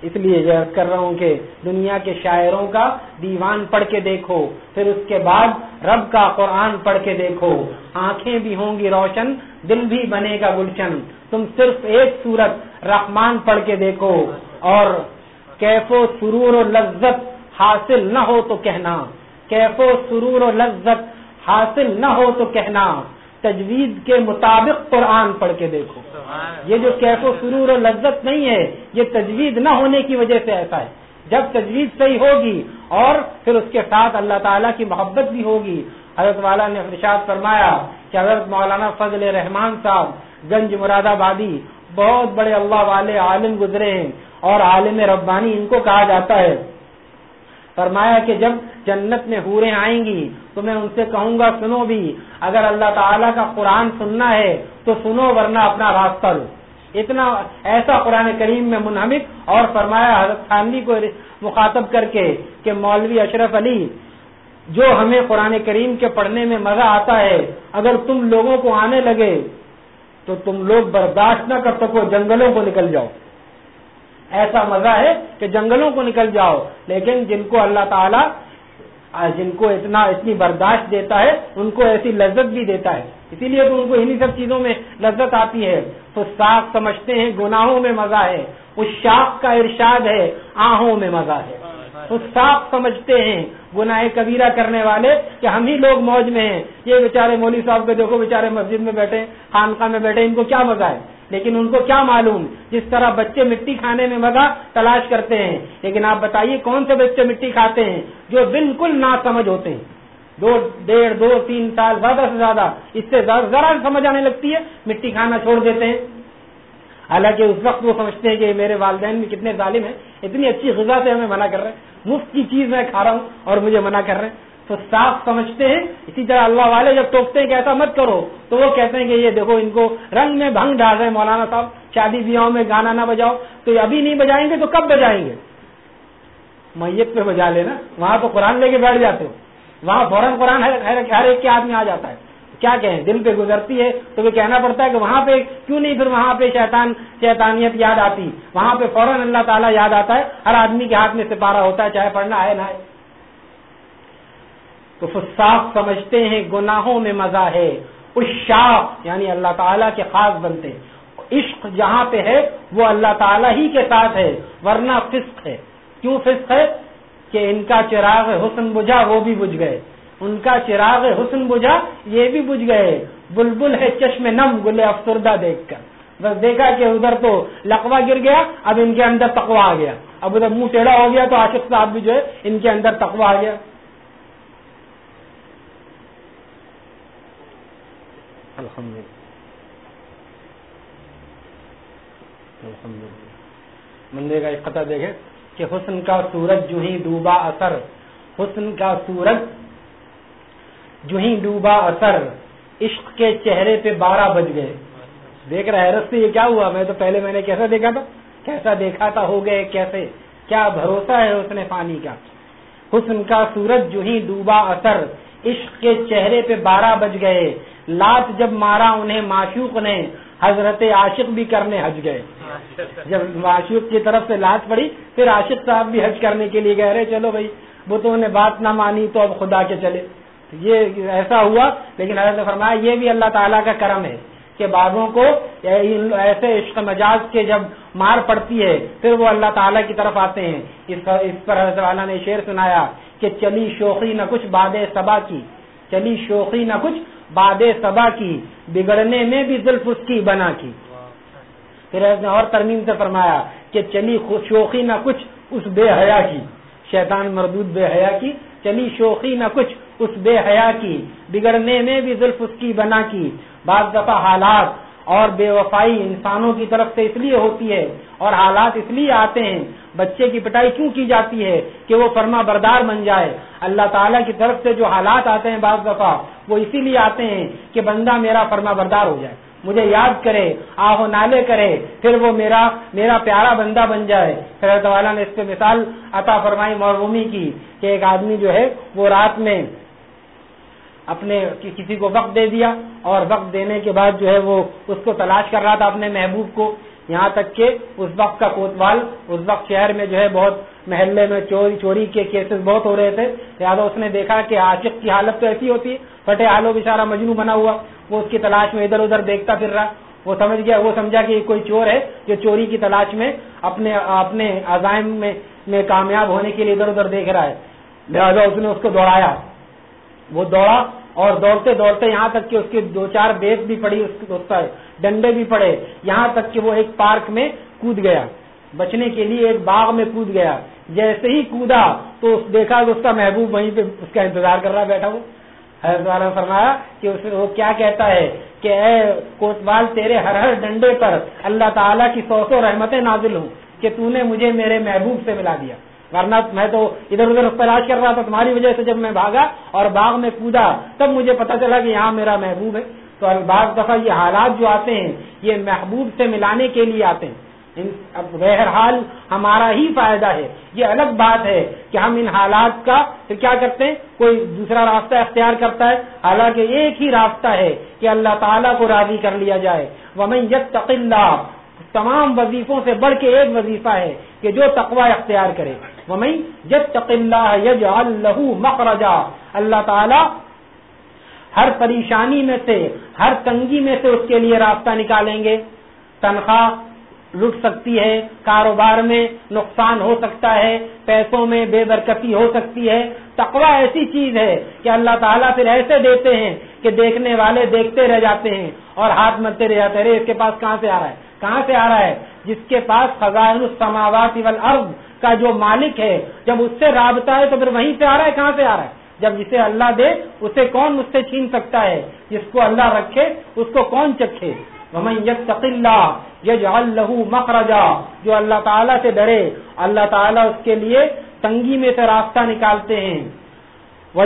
اس لیے یہ کر رہا ہوں کہ دنیا کے شاعروں کا دیوان پڑھ کے دیکھو، پھر اس کے بعد رب کا قرآن پڑھ کے دیکھو۔ آنکھیں بھی ہوں گی روشن، دل بھی بنے گا گلشن۔ تم صرف ایک صورت رحمان پڑھ کے دیکھو، اور کیف و سرور و لذت حاصل نہ ہو تو کہنا۔ کیف و سرور و لذت حاصل نہ ہو تو کہنا تجوید کے مطابق قرآن پڑھ کے دیکھو۔ یہ جو کیف و سرور و لذت نہیں ہے یہ تجوید نہ ہونے کی وجہ سے ایسا ہے۔ جب تجوید صحیح ہوگی اور پھر اس کے ساتھ اللہ تعالیٰ کی محبت بھی ہوگی۔ حضرت والا نے ارشاد فرمایا کہ حضرت مولانا فضل رحمان صاحب گنج مراد آبادی بہت بڑے اللہ والے عالم گزرے ہیں اور عالم ربانی ان کو کہا جاتا ہے فرمایا کہ جب جنت میں حوریں آئیں گی تو میں ان سے کہوں گا سنو بھی، اگر اللہ تعالیٰ کا قرآن سننا ہے تو سنو ورنہ اپنا راستہ لو۔ اتنا ایسا قرآن کریم میں منہمک اور فرمایا حضرت خانوی کو مخاطب کر کے کہ مولوی اشرف علی، جو ہمیں قرآن کریم کے پڑھنے میں مزہ آتا ہے، اگر تم لوگوں کو آنے لگے تو تم لوگ برداشت نہ کر سکو، جنگلوں کو نکل جاؤ۔ ایسا مزہ ہے کہ جنگلوں کو نکل جاؤ۔ لیکن جن کو اللہ تعالیٰ، جن کو اتنا، اتنی برداشت دیتا ہے، ان کو ایسی لذت بھی دیتا ہے۔ اسی لیے تو ان کو انہیں سب چیزوں میں لذت آتی ہے۔ تو ساخ سمجھتے ہیں، گناہوں میں مزہ ہے۔ اس شاخ کا ارشاد ہے، آہوں میں مزہ ہے۔ تو صاف سمجھتے ہیں، گناہ کبیرہ کرنے والے کہ ہم ہی لوگ موج میں ہیں۔ یہ بیچارے مولوی صاحب کے دیکھو، بیچارے مسجد میں بیٹھے، خانقاہ میں بیٹھے، ان کو کیا مزہ ہے؟ لیکن ان کو کیا معلوم؟ جس طرح بچے مٹی کھانے میں مزہ تلاش کرتے ہیں۔ لیکن آپ بتائیے، کون سے بچے مٹی کھاتے ہیں جو بالکل نا سمجھ ہوتے ہیں؟ دو، ڈیڑھ، دو، تین سال، زیادہ سے زیادہ۔ اس سے ذرا سمجھ آنے لگتی ہے، مٹی کھانا چھوڑ دیتے ہیں۔ حالانکہ اس وقت وہ سمجھتے ہیں کہ میرے والدین بھی کتنے ظالم ہیں، اتنی اچھی غذا سے ہمیں منع کر رہے ہیں۔ مفت کی چیز میں کھا رہا ہوں اور مجھے منع کر رہے ہیں۔ تو صاف سمجھتے ہیں۔ اسی طرح اللہ والے جب ٹوکتے ہیں کہ ایسا مت کرو، تو وہ کہتے ہیں کہ یہ دیکھو، ان کو رنگ میں بھنگ ڈال رہے ہیں مولانا صاحب۔ شادی بیاہوں میں گانا نہ بجاؤ۔ تو ابھی نہیں بجائیں گے تو کب بجائیں گے؟ میت پہ بجا لینا۔ وہاں تو قرآن لے کے بیٹھ جاتے ہو۔ وہاں فوراً قرآن ہر ایک کے آدمی آ جاتا ہے۔ کیا کہیں؟ دل پہ گزرتی ہے۔ تو وہ کہنا پڑتا ہے کہ وہاں پہ کیوں نہیں؟ پھر وہاں پہ شیطان شیطانیت یاد آتی۔ وہاں پہ فوراً اللہ تعالیٰ یاد آتا ہے۔ ہر آدمی کے ہاتھ میں سپارہ ہوتا ہے، چاہے پڑھنا ہے نہ ہے تو صاف سمجھتے ہیں، گناہوں میں مزہ ہے۔ اس یعنی اللہ تعالیٰ کے خاص بنتے۔ ہیں عشق جہاں پہ ہے، وہ اللہ تعالیٰ ہی کے ساتھ ہے۔ ورنہ فسق ہے۔ کیوں فسق ہے؟ کہ ان کا چراغ حسن بجھا، وہ بھی بجھ گئے۔ ان کا چراغ حسن بجھا، یہ بھی بجھ گئے۔ بلبل ہے چشم نم، گلے افسردہ دیکھ کر۔ بس دیکھا کہ ادھر تو لقوا گر گیا، اب ان کے اندر تقوا آ گیا۔ اب ادھر منہ ٹیڑھا ہو گیا تو عاشق صاحب بھی جو ہے، ان کے اندر تقوا آ گیا۔ الحمد مندے کا ایک قطع دیکھیں کہ حسن کا سورج جو ہی ڈوبا اثر، حسن کا سورج جو ہی ڈوبا اثر، عشق کے چہرے پہ بارہ بج گئے۔ دیکھ رہا ہے سے یہ کیا ہوا؟ میں تو پہلے میں نے کیسا دیکھا تھا؟ کیسا دیکھا تھا ہو گئے، کیسے؟ کیا بھروسہ ہے اس نے پانی کا؟ حسن کا سورج جو ہی ڈوبا اثر، عشق کے چہرے پہ بارہ بج گئے۔ لات جب مارا انہیں، معشوق نے حضرت عاشق بھی کرنے حج گئے۔ جب معشوق کی طرف سے لات پڑی، پھر عاشق صاحب بھی حج کرنے کے لیے گئے۔ رہے چلو بھائی بتوں نے بات نہ مانی تو اب خدا کے چلے۔ یہ ایسا ہوا، لیکن حضرت نے فرمایا، یہ بھی اللہ تعالیٰ کا کرم ہے کہ بعضوں کو ایسے عشق مجاز کے جب مار پڑتی ہے، پھر وہ اللہ تعالیٰ کی طرف آتے ہیں۔ اس پر حضرت والا نے شعر سنایا کہ چلی شوخی نہ کچھ باد صبا کی، چلی شوخی نہ کچھ باد صبا کی، بگڑنے میں بھی زلف اس کی، بنا کی۔ پھر نے اور ترمیم سے فرمایا کہ چلی شوخی نہ کچھ، اس بے حیا کی۔ شیطان مردود بے حیا کی۔ چلی شوخی نہ کچھ، اس بے حیا کی۔ بگڑنے میں بھی زلف اس کی، بنا کی۔ بعض دفعہ حالات اور بے وفائی انسانوں کی طرف سے اس لیے ہوتی ہے اور حالات اس لیے آتے ہیں، بچے کی پٹائی کیوں کی جاتی ہے کہ وہ فرما بردار بن جائے؟ اللہ تعالیٰ کی طرف سے جو حالات آتے ہیں بعض دفعہ، وہ اسی لیے آتے ہیں کہ بندہ میرا فرما بردار ہو جائے۔ مجھے یاد کرے، آہو نالے کرے، پھر وہ میرا میرا پیارا بندہ بن جائے۔ پھر تعالیٰ نے اس پہ مثال عطا فرمائی مرغومی کی کہ ایک آدمی جو ہے، وہ رات میں اپنے کسی کو وقت دے دیا اور وقت دینے کے بعد جو ہے وہ اس کو تلاش کر رہا تھا اپنے محبوب کو۔ یہاں تک کہ اس وقت کا کوتوال، اس وقت شہر میں جو ہے بہت محلے میں چوری چوری کے کیسز بہت ہو رہے تھے۔ لہٰذا اس نے دیکھا کہ عاشق کی حالت تو ایسی ہوتی ہے پھٹے آلو بچارا مجنو بنا ہوا۔ وہ اس کی تلاش میں ادھر ادھر دیکھتا پھر رہا۔ وہ سمجھ گیا، وہ سمجھا کہ کوئی چور ہے جو چوری کی تلاش میں اپنے اپنے عزائم میں میں کامیاب ہونے کے لیے ادھر ادھر دیکھ رہا ہے۔ لہٰذا اس نے اس کو دوڑایا۔ وہ دوڑا اور دوڑتے دوڑتے یہاں تک کہ اس کی دو چار بیس بھی پڑی، اس کا ڈنڈے بھی پڑے، یہاں تک کہ وہ ایک پارک میں کود گیا۔ بچنے کے لیے ایک باغ میں کود گیا۔ جیسے ہی کودا تو دیکھا کہ اس کا محبوب وہیں پہ اس کا انتظار کر رہا بیٹھا وہ حضرت والا فرمایا کہ اس وہ کیا کہتا ہے کہ اے کوتوال، تیرے ہر ہر ڈنڈے پر اللہ تعالیٰ کی سو سو رحمتیں نازل ہوں کہ تو نے مجھے میرے محبوب سے ملا دیا۔ ورنہ میں تو ادھر ادھر تلاش کر رہا تھا، تمہاری وجہ سے جب میں بھاگا اور باغ میں کودا تب مجھے پتا چلا کہ یہاں میرا محبوب ہے۔ تو بعض دفعہ یہ حالات جو آتے ہیں، یہ محبوب سے ملانے کے لیے آتے ہیں۔ اب بہرحال ہمارا ہی فائدہ ہے۔ یہ الگ بات ہے کہ ہم ان حالات کا پھر کیا کرتے ہیں؟ کوئی دوسرا راستہ اختیار کرتا ہے۔ حالانکہ ایک ہی راستہ ہے کہ اللہ تعالیٰ کو راضی کر لیا جائے۔ وہ میں تمام وظیفوں سے بڑھ کے ایک وظیفہ ہے کہ جو تقوی اختیار کرے۔ اللہ مخرجا۔ اللہ تعالیٰ ہر پریشانی میں سے، ہر تنگی میں سے اس کے لیے راستہ نکالیں گے۔ تنخواہ لٹ سکتی ہے، کاروبار میں نقصان ہو سکتا ہے، پیسوں میں بے برکتی ہو سکتی ہے۔ تقوا ایسی چیز ہے کہ اللہ تعالیٰ پھر ایسے دیتے ہیں کہ دیکھنے والے دیکھتے رہ جاتے ہیں اور ہاتھ مرتے رہ جاتے ہیں اس کے پاس کہاں سے آ رہا ہے؟ کہاں سے آ رہا ہے؟ جس کے پاس خزائن السماوات والارض کا جو مالک ہے، جب اس سے رابطہ ہے تو پھر وہیں سے آ رہا ہے، کہاں سے آ رہا ہے؟ جب جسے اللہ دے، اسے کون اس سے چھین سکتا ہے؟ جس کو اللہ رکھے، اس کو کون چکھے؟ اللہ مخرجا، جو اللہ تعالیٰ سے ڈرے، اللہ تعالیٰ اس کے لیے تنگی میں سے راستہ نکالتے ہیں۔ وہ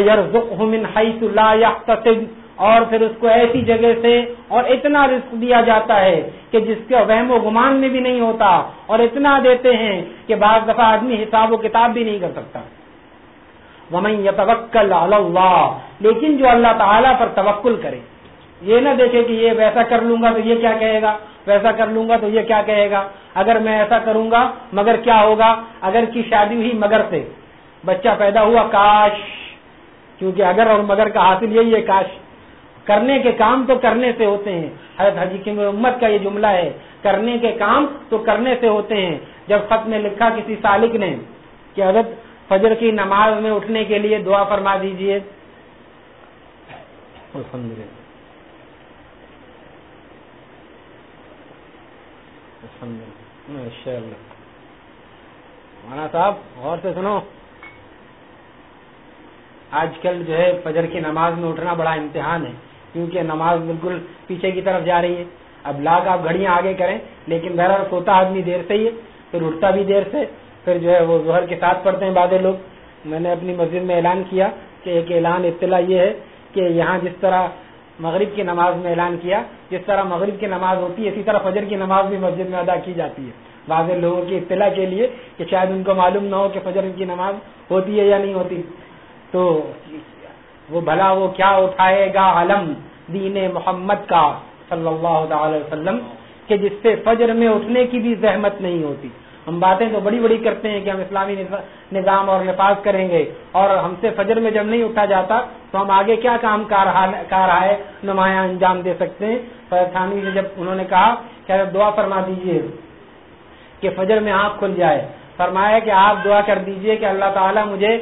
اور پھر اس کو ایسی جگہ سے اور اتنا رزق دیا جاتا ہے کہ جس کے وہم و گمان میں بھی نہیں ہوتا اور اتنا دیتے ہیں کہ بعض دفعہ آدمی حساب و کتاب بھی نہیں کر سکتا۔ ومن یتوکل علی اللہ لیکن جو اللہ تعالیٰ پر توکل کرے، یہ نہ دیکھے کہ یہ ویسا کر لوں گا تو یہ کیا کہے گا، ویسا کر لوں گا تو یہ کیا کہے گا۔ اگر میں ایسا کروں گا، مگر کیا ہوگا؟ اگر کی شادی ہوئی مگر سے۔ بچہ پیدا ہوا، کاش، کیونکہ اگر اور مگر کا حاصل یہی ہے، کاش۔ کرنے کے کام تو کرنے سے ہوتے ہیں۔ حضرت حجی کی امت کا یہ جملہ ہے، کرنے کے کام تو کرنے سے ہوتے ہیں۔ جب خط میں لکھا کسی سالک نے کہ حضرت فجر کی نماز میں اٹھنے کے لیے دعا فرما دیجیے مولانا صاحب، غور سے سنو۔ آج کل جو ہے، فجر کی نماز میں اٹھنا بڑا امتحان ہے۔ کیونکہ نماز بالکل پیچھے کی طرف جا رہی ہے۔ اب لاگ آپ گھڑیاں آگے کریں، لیکن بہرحال سوتا آدمی دیر سے ہی ہے، پھر اٹھتا بھی دیر سے، پھر جو ہے وہ ظہر کے ساتھ پڑھتے ہیں بادے لوگ۔ میں نے اپنی مسجد میں اعلان کیا کہ ایک اعلان اطلاع یہ ہے کہ یہاں جس طرح مغرب کی نماز میں اعلان کیا، جس طرح مغرب کی نماز ہوتی ہے، اسی طرح فجر کی نماز بھی مسجد میں ادا کی جاتی ہے۔ واضح لوگوں کی اطلاع کے لیے کہ شاید ان کو معلوم نہ ہو کہ فجر کی نماز ہوتی ہے یا نہیں ہوتی۔ تو وہ بھلا وہ کیا اٹھائے گا علم دین محمد کا صلی اللہ تعالی وسلم کہ جس سے فجر میں اٹھنے کی بھی زحمت نہیں ہوتی۔ ہم باتیں تو بڑی بڑی کرتے ہیں کہ ہم اسلامی نظام اور نفاذ کریں گے اور ہم سے فجر میں جب نہیں اٹھا جاتا تو ہم آگے کیا کام کار ہے نمایاں انجام دے سکتے ہیں۔ ثانی سے جب انہوں نے کہا کہ دعا فرما دیجیے کہ فجر میں آنکھ کھل جائے۔ فرمایا کہ آپ دعا کر دیجیے کہ اللہ تعالیٰ مجھے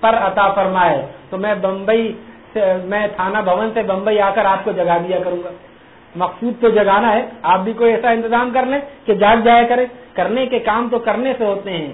پر عطا فرمائے۔ تو میں بمبئی سے میں تھانہ بھون سے بمبئی آ کر آپ کو جگا دیا کروں گا۔ مقصود تو جگانا ہے۔ آپ بھی کوئی ایسا انتظام کر لیں کہ جاگ جایا کرے۔ کرنے کے کام تو کرنے سے ہوتے ہیں۔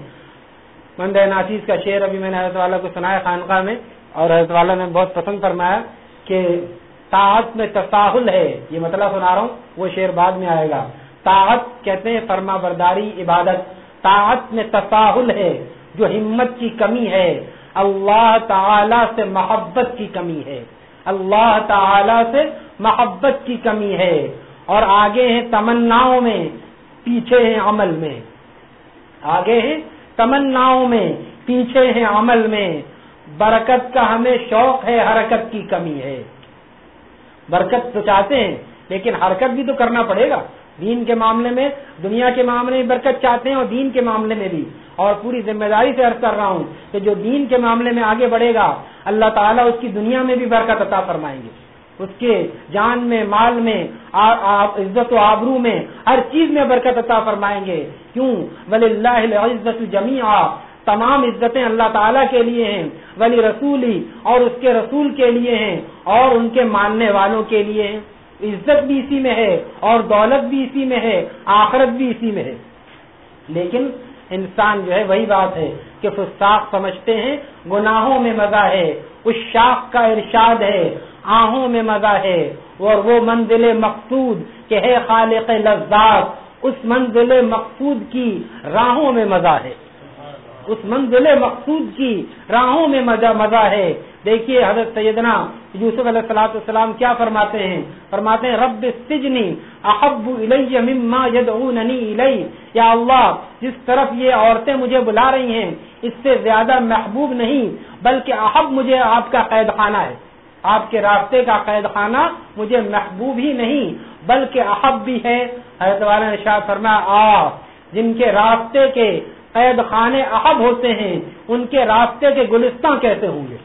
مند ناچیز کا شعر ابھی میں نے حضرت والا کو سنایا خانقاہ میں اور حضرت والا نے بہت پسند فرمایا کہ طاعت میں تساہل ہے۔ یہ مطلب سنا رہا ہوں۔ وہ شعر بعد میں آئے گا۔ طاعت کہتے ہیں فرما برداری، عبادت۔ طاعت میں تساہل ہے۔ جو ہمت کی کمی ہے۔ اللہ تعالی سے محبت کی کمی ہے۔ اللہ تعالی سے محبت کی کمی ہے۔ اور آگے ہیں تمناؤں میں، پیچھے ہیں عمل میں۔ آگے ہیں تمناؤں میں، پیچھے ہیں عمل میں۔ برکت کا ہمیں شوق ہے، حرکت کی کمی ہے۔ برکت تو چاہتے ہیں، لیکن حرکت بھی تو کرنا پڑے گا۔ دین کے معاملے میں، دنیا کے معاملے میں برکت چاہتے ہیں اور دین کے معاملے میں بھی۔ اور پوری ذمہ داری سے عرض کر رہا ہوں کہ جو دین کے معاملے میں آگے بڑھے گا، اللہ تعالیٰ اس کی دنیا میں بھی برکت عطا فرمائیں گے۔ اس کے جان میں، مال میں عزت و آبرو میں ہر چیز میں برکت عطا فرمائیں گے۔ کیوں؟ ولی اللہ عزت جمی تمام عزتیں اللہ تعالیٰ کے لیے ہیں۔ ولی رسولی اور اس کے رسول کے لیے ہیں۔ اور ان کے ماننے والوں کے لیے ہیں۔ عزت بھی اسی میں ہے اور دولت بھی اسی میں ہے۔ آخرت بھی اسی میں ہے۔ لیکن انسان جو ہے، وہی بات ہے کہ فساق سمجھتے ہیں، گناہوں میں مزہ ہے۔ اس شاخ کا ارشاد ہے، آہوں میں مزہ ہے۔ اور وہ منزل مقصود کہ ہے خالق لذات، اس منزل مقصود کی راہوں میں مزہ ہے۔ اس منزل مقصود کی راہوں میں مزہ مزہ ہے۔ دیکھیے حضرت سیدنا یوسف علیہ السلاۃ السلام کیا فرماتے ہیں؟ فرماتے ہیں، رب سجنی احب الی مما یدعوننی الی یا اللہ، جس طرف یہ عورتیں مجھے بلا رہی ہیں، اس سے زیادہ محبوب نہیں، بلکہ احب مجھے آپ کا قید خانہ ہے۔ آپ کے راستے کا قید خانہ مجھے محبوب ہی نہیں، بلکہ احب بھی ہے۔ حضرت والا نے شاہ فرما آ جن کے راستے کے قید خانے احب ہوتے ہیں، ان کے راستے کے گلستان کیسے ہوں گے؟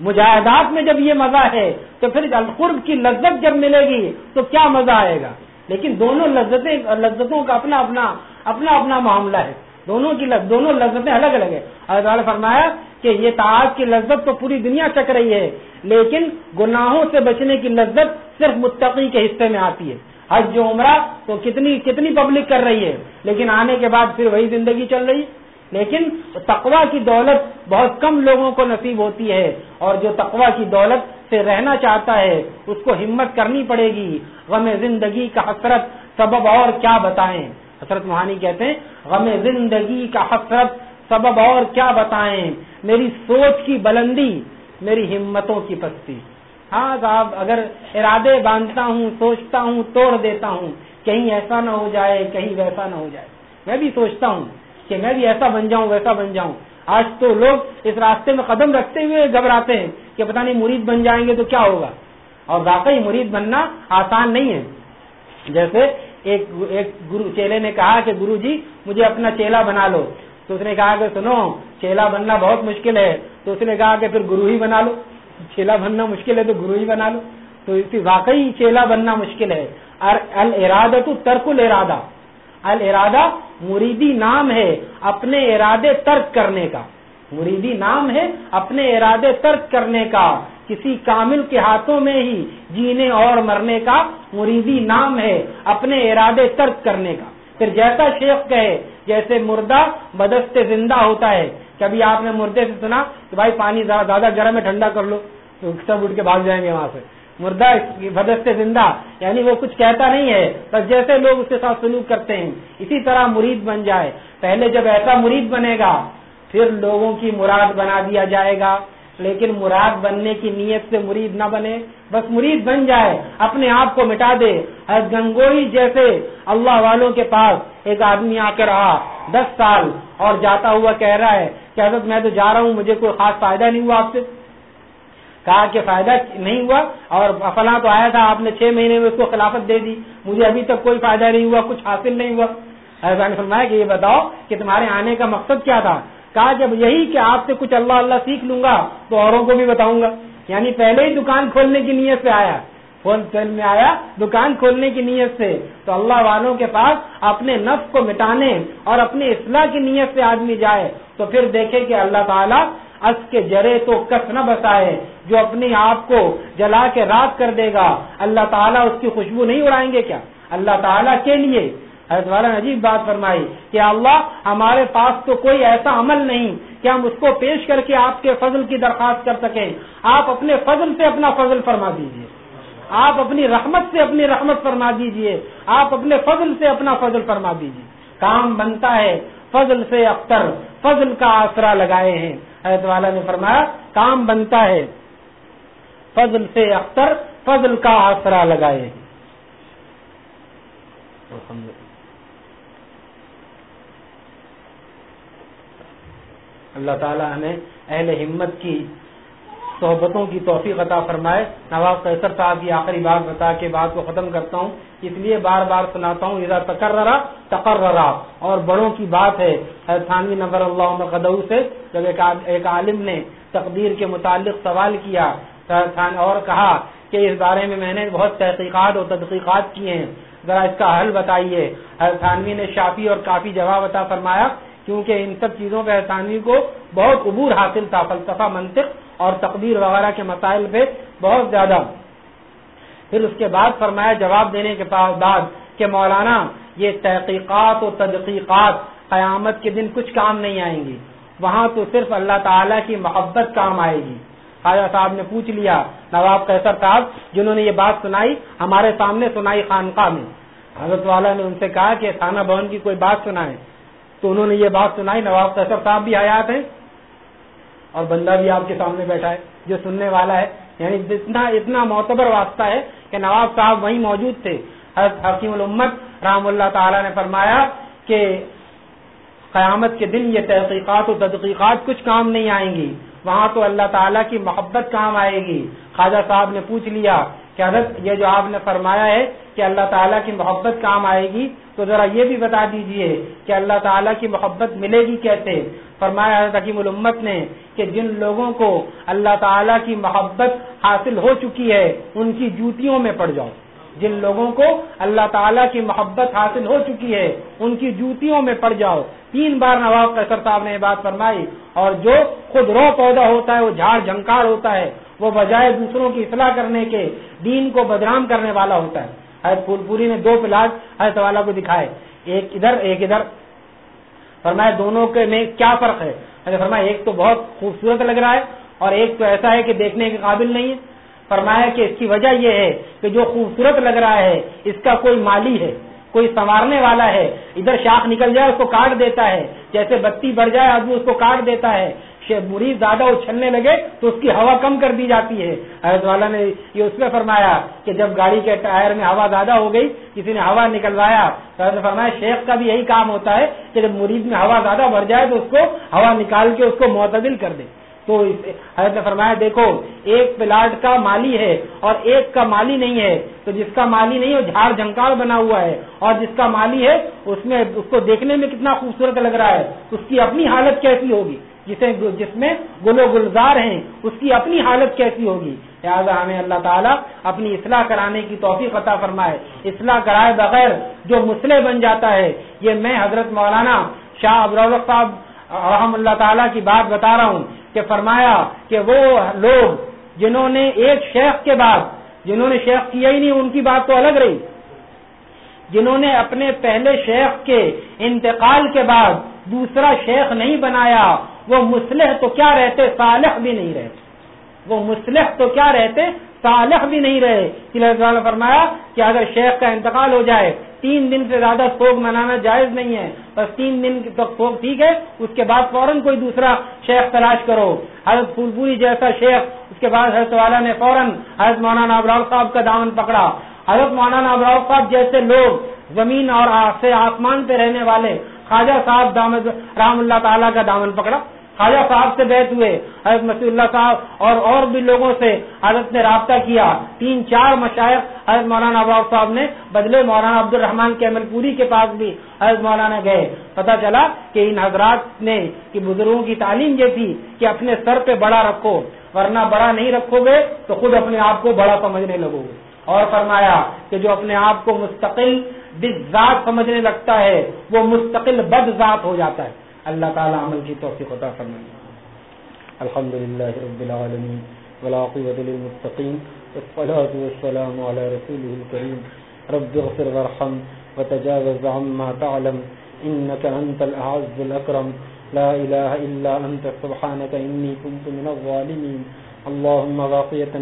مجاہدات میں جب یہ مزہ ہے، تو پھر القرب کی لذت جب ملے گی، تو کیا مزہ آئے گا؟ لیکن دونوں لذتیں، لذتوں کا اپنا اپنا اپنا اپنا معاملہ ہے۔ دونوں کی دونوں لذتیں الگ الگ ہے اللہ تعالیٰ فرمایا کہ یہ تعاق کی لذت تو پوری دنیا چک رہی ہے، لیکن گناہوں سے بچنے کی لذت صرف متقی کے حصے میں آتی ہے۔ حج جو عمرہ تو کتنی کتنی پبلک کر رہی ہے۔ لیکن آنے کے بعد پھر وہی زندگی چل رہی۔ لیکن تقوا کی دولت بہت کم لوگوں کو نصیب ہوتی ہے۔ اور جو تقوا کی دولت سے رہنا چاہتا ہے، اس کو ہمت کرنی پڑے گی۔ غم زندگی کا حسرت سبب اور کیا بتائیں؟ حسرت مہانی کہتے ہیں، غم زندگی کا حسرت سبب اور کیا بتائیں؟ میری سوچ کی بلندی، میری ہمتوں کی پستی۔ ہاں صاحب اگر ارادے باندھتا ہوں، سوچتا ہوں، توڑ دیتا ہوں، کہیں ایسا نہ ہو جائے، کہیں ویسا نہ ہو جائے۔ میں بھی سوچتا ہوں کہ میں بھی ایسا بن جاؤں، ویسا بن جاؤں۔ آج تو لوگ اس راستے میں قدم رکھتے ہوئے گھبراتے ہیں کہ پتہ نہیں مرید بن جائیں گے تو کیا ہوگا۔ اور واقعی مرید بننا آسان نہیں ہے۔ جیسے ایک ایک گرو چیلے نے کہا کہ گرو جی مجھے اپنا چیلا بنا لو۔ تو اس نے کہا کہ سنو، چیلا بننا بہت مشکل ہے۔ تو اس نے کہا کہ پھر گرو ہی بنا لو۔ چیلا بننا مشکل ہے تو گرو ہی بنا لو۔ تو واقعی چیلا بننا مشکل ہے۔ الرادہ تو ترک الرادہ الرادہ مریدی نام ہے اپنے ارادے ترک کرنے کا۔ مریدی نام ہے اپنے ارادے ترک کرنے کا۔ کسی کامل کے ہاتھوں میں ہی جینے اور مرنے کا مریدی نام ہے اپنے ارادے ترک کرنے کا۔ پھر جیسا شیخ کہے، جیسے مردہ بدست زندہ ہوتا ہے کبھی آپ نے مردے سے سنا کہ بھائی پانی زیادہ گرم ہے، ٹھنڈا کر لو، تو سب اٹھ کے بھاگ جائیں گے وہاں سے۔ مردہ بدست زندہ یعنی وہ کچھ کہتا نہیں ہے، بس جیسے لوگ اس کے ساتھ سلوک کرتے ہیں، اسی طرح مرید بن جائے۔ پہلے جب ایسا مرید بنے گا، پھر لوگوں کی مراد بنا دیا جائے گا۔ لیکن مراد بننے کی نیت سے مرید نہ بنے، بس مرید بن جائے، اپنے آپ کو مٹا دے۔ گنگوئی جیسے اللہ والوں کے پاس ایک آدمی آ کے رہا، دس سال اور جاتا ہوا کہہ رہا ہے کہ حضرت میں تو جا رہا ہوں، مجھے کوئی خاص فائدہ نہیں ہوا آپ سے۔ کہا کہ فائدہ نہیں ہوا اور فلاں تو آیا تھا، آپ نے چھ مہینے میں اس کو خلافت دے دی۔ مجھے ابھی تک کوئی فائدہ نہیں ہوا، کچھ حاصل نہیں ہوا۔ نے فرمایا کہ یہ بتاؤ کہ تمہارے آنے کا مقصد کیا تھا۔ کہا جب یہی کہ آپ سے کچھ اللہ اللہ سیکھ لوں گا تو اوروں کو بھی بتاؤں گا۔ یعنی پہلے ہی دکان کھولنے کی نیت سے آیا۔ فون میں آیا، دکان کھولنے کی نیت سے۔ تو اللہ والوں کے پاس اپنے نفس کو مٹانے اور اپنے اصلاح کی نیت سے آدمی جائے۔ تو پھر دیکھے کہ اللہ تعالیٰ اس کے جرے تو کس نہ بسائے، جو اپنے آپ کو جلا کے رات کر دے گا۔ اللہ تعالیٰ اس کی خوشبو نہیں اڑائیں گے کیا؟ اللہ تعالیٰ کے لیے۔ حضرت والا عجیب بات فرمائی کہ اللہ ہمارے پاس تو کوئی ایسا عمل نہیں کہ ہم اس کو پیش کر کے آپ کے فضل کی درخواست کر سکیں۔ آپ اپنے فضل سے اپنا فضل فرما دیجیے۔ آپ اپنی رحمت سے اپنی رحمت فرما دیجیے۔ آپ اپنے فضل سے اپنا فضل فرما دیجیے۔ کام بنتا ہے، فضل سے اختر، فضل کا آسرا لگائے ہیں۔ حضرت والا نے فرمایا، کام بنتا ہے، فضل سے اختر، فضل کا آسرا لگائے ہیں۔ اللہ تعالیٰ ہمیں اہل ہمت کی صحبتوں کی توفیق عطا فرمائے۔ نواب قیصر صاحب کی آخری بات بتا کے بات کو ختم کرتا ہوں۔ اس لیے بار بار سناتا ہوں، اذا تقررا تقررا۔ اور بڑوں کی بات ہے۔ تھانوی نظر اللہ قدو سے، جب ایک عالم نے تقدیر کے متعلق سوال کیا اور کہا کہ اس بارے میں میں نے بہت تحقیقات اور تحقیقات کیے ہیں۔ ذرا اس کا حل بتائیے۔ تھانوی نے شافی اور کافی جواب عطا فرمایا، کیونکہ ان سب چیزوں پہ احسانوی کو بہت عبور حاصل تھا، فلسفہ، منطق اور تقدیر وغیرہ کے مسائل پہ بہت زیادہ۔ پھر اس کے بعد فرمایا، جواب دینے کے بعد کہ مولانا، یہ تحقیقات و تدقیقات قیامت کے دن کچھ کام نہیں آئیں گی۔ وہاں تو صرف اللہ تعالیٰ کی محبت کام آئے گی۔ خواجہ صاحب نے پوچھ لیا، نواب کیسر صاحب، جنہوں نے یہ بات سنائی، ہمارے سامنے سنائی خانقاہ میں۔ حضرت والا نے ان سے کہا کہ تھانہ بھون کی کوئی بات سنائے تو انہوں نے یہ بات سنائی، نواب قیصر صاحب بھی حیات ہیں۔ اور بندہ بھی آپ کے سامنے بیٹھا ہے، جو سننے والا ہے۔ یعنی اتنا اتنا معتبر واسطہ ہے کہ نواب صاحب وہیں موجود تھے۔ حضرت حکیم الامت رحم اللہ تعالی نے فرمایا کہ قیامت کے دن یہ تحقیقات و تدقیقات کچھ کام نہیں آئیں گی۔ وہاں تو اللہ تعالیٰ کی محبت کام آئے گی۔ خواجہ صاحب نے پوچھ لیا کہ حضرت یہ جو آپ نے فرمایا ہے کہ اللہ تعالیٰ کی محبت کام آئے گی، تو ذرا یہ بھی بتا دیجیے کہ اللہ تعالیٰ کی محبت ملے گی کیسے؟ فرمایا حضرت حکیم الامت نے کہ جن لوگوں کو اللہ تعالیٰ کی محبت حاصل ہو چکی ہے، ان کی جوتیوں میں پڑ جاؤ۔ جن لوگوں کو اللہ تعالیٰ کی محبت حاصل ہو چکی ہے، ان کی جوتیوں میں پڑ جاؤ۔ تین بار نواب قیصر صاحب نے یہ بات فرمائی، اور جو خود رو پودا ہوتا ہے، وہ جھاڑ جھنکار ہوتا ہے۔ وہ بجائے دوسروں کی اصلاح کرنے کے دین کو بدنام کرنے والا ہوتا ہے۔ حضرت پھول پوری نے دو پلاٹ حضرت والا کو دکھائے۔ ایک ادھر ایک ادھر۔ فرمایا دونوں کے میں کیا فرق ہے؟ فرمایا ایک تو بہت خوبصورت لگ رہا ہے اور ایک تو ایسا ہے کہ دیکھنے کے قابل نہیں ہے۔ فرمایا کہ اس کی وجہ یہ ہے کہ جو خوبصورت لگ رہا ہے، اس کا کوئی مالی ہے، کوئی سنوارنے والا ہے۔ ادھر شاخ نکل جائے، اس کو کاٹ دیتا ہے۔ جیسے بتی بڑھ جائے، آدمی اس کو کاٹ دیتا ہے۔ مریض زیادہ اچھلنے لگے تو اس کی ہوا کم کر دی جاتی ہے۔ حضرت والا نے یہ اس میں فرمایا کہ جب گاڑی کے ٹائر میں ہوا زیادہ ہو گئی، کسی نے ہوا نکلوایا، تو حضرت فرمایا شیخ کا بھی یہی کام ہوتا ہے کہ جب مریض میں ہوا زیادہ بڑھ جائے تو اس کو ہوا نکال کے اس کو معتدل کر دے۔ تو حضرت نے فرمایا دیکھو، ایک پلاٹ کا مالی ہے اور ایک کا مالی نہیں ہے، تو جس کا مالی نہیں وہ جھاڑ جھنکار بنا ہوا ہے۔ اور جس کا مالی ہے، اس میں اس کو دیکھنے میں کتنا خوبصورت لگ رہا ہے۔ اس کی اپنی حالت کیسی ہوگی؟ جسے جس میں گل و گلزار ہیں، اس کی اپنی حالت کیسی ہوگی؟ لہٰذا ہمیں اللہ تعالیٰ اپنی اصلاح کرانے کی توفیق عطا فرمائے۔ اصلاح کرائے بغیر جو مسئلے بن جاتا ہے، یہ میں حضرت مولانا شاہ ابر صاحب رحم اللہ تعالیٰ کی بات بتا رہا ہوں کہ فرمایا کہ وہ لوگ جنہوں نے ایک شیخ کے بعد، جنہوں نے شیخ کیا ہی نہیں، ان کی بات تو الگ رہی۔ جنہوں نے اپنے پہلے شیخ کے انتقال کے بعد دوسرا شیخ نہیں بنایا وہ مسلح تو کیا رہتے؟ صالح بھی نہیں رہتے وہ مسلح تو کیا رہتے؟ صالح بھی نہیں رہے۔ فرمایا کہ اگر شیخ کا انتقال ہو جائے، تین دن سے زیادہ سوگ منانا جائز نہیں ہے، بس تین دن تک سوگ ٹھیک ہے، اس کے بعد فوراً کوئی دوسرا شیخ تلاش کرو۔ حضرت پھول پوری جیسا شیخ، اس کے بعد حضرت والا نے فوراً حضرت مولانا ابرال صاحب کا دامن پکڑا۔ حضرت مولانا ابرال صاحب جیسے لوگ زمین اور سے آسمان پہ رہنے والے خواجہ صاحب رحم اللہ تعالیٰ کا دامن پکڑا۔ خواجہ صاحب سے بیت ہوئے، حضرت مسیح اللہ صاحب اور اور بھی لوگوں سے حضرت نے رابطہ کیا۔ تین چار مشاعر حضرت مولانا اباب صاحب نے بدلے مولانا عبد الرحمان کے عمل پوری کے پاس بھی حضرت مولانا گئے۔ پتا چلا کہ ان حضرات نے کہ بزرگوں کی تعلیم یہ تھی کہ اپنے سر پہ بڑا رکھو، ورنہ بڑا نہیں رکھو گے تو خود اپنے آپ کو بڑا سمجھنے لگو گے۔ اور فرمایا کہ جو اپنے آپ کو مستقل ذات سمجھنے لگتا ہے، وہ مستقل بد ذات ہو جاتا ہے۔ اللہ تعالی عمل کی توفیق عطا فرمائے۔ الحمد لله رب العالمين والعاقبة للمتقين والصلاة والسلام على رسوله الكريم رب اغفر وارحم وتجاوز عما تعلم إنك أنت الأعز الأكرم لا إله إلا أنت سبحانك إني كنت من الظالمين اللهم باقية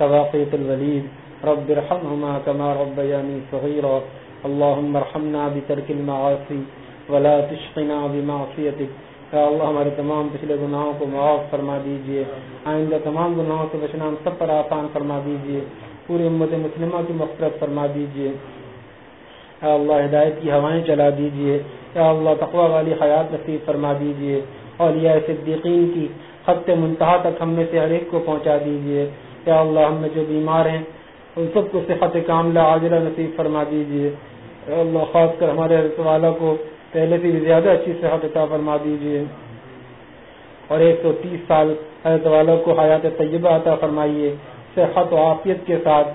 كباقية الوليد رب ارحمهما كما ربياني صغيرا اللهم ارحمنا بترك المعاصي ولا تشقنا بمعصیتک یا اللہ، ہمارے تمام پچھلے گناہوں کو معاف فرما دیجیے۔ آئندہ تمام گناہوں سے بچنا ہم سب پر آسان فرما دیجیے۔ پوری امت مسلمہ کی مغفرت فرما دیجیے۔ یا اللہ، ہدایت کی ہوائیں چلا دیجیے۔ یا اللہ، تقوی والی حیات نصیب فرما دیجیے۔ اولیاء صدیقین کی خط منتہا تک ہم میں سے ہر ایک کو پہنچا دیجیے۔ یا اللہ، ہم میں جو بیمار ہیں ان سب کو صحت کاملہ، عاجلہ نصیب فرما دیجیے۔ اللہ، خاص کر ہمارے والا کو پہلے سے بھی زیادہ اچھی صحت عطا فرما دیجیے اور ایک سو تیس سال حضرت والوں کو حیات طیبہ عطا فرمائیے۔ صحت و عافیت کے ساتھ،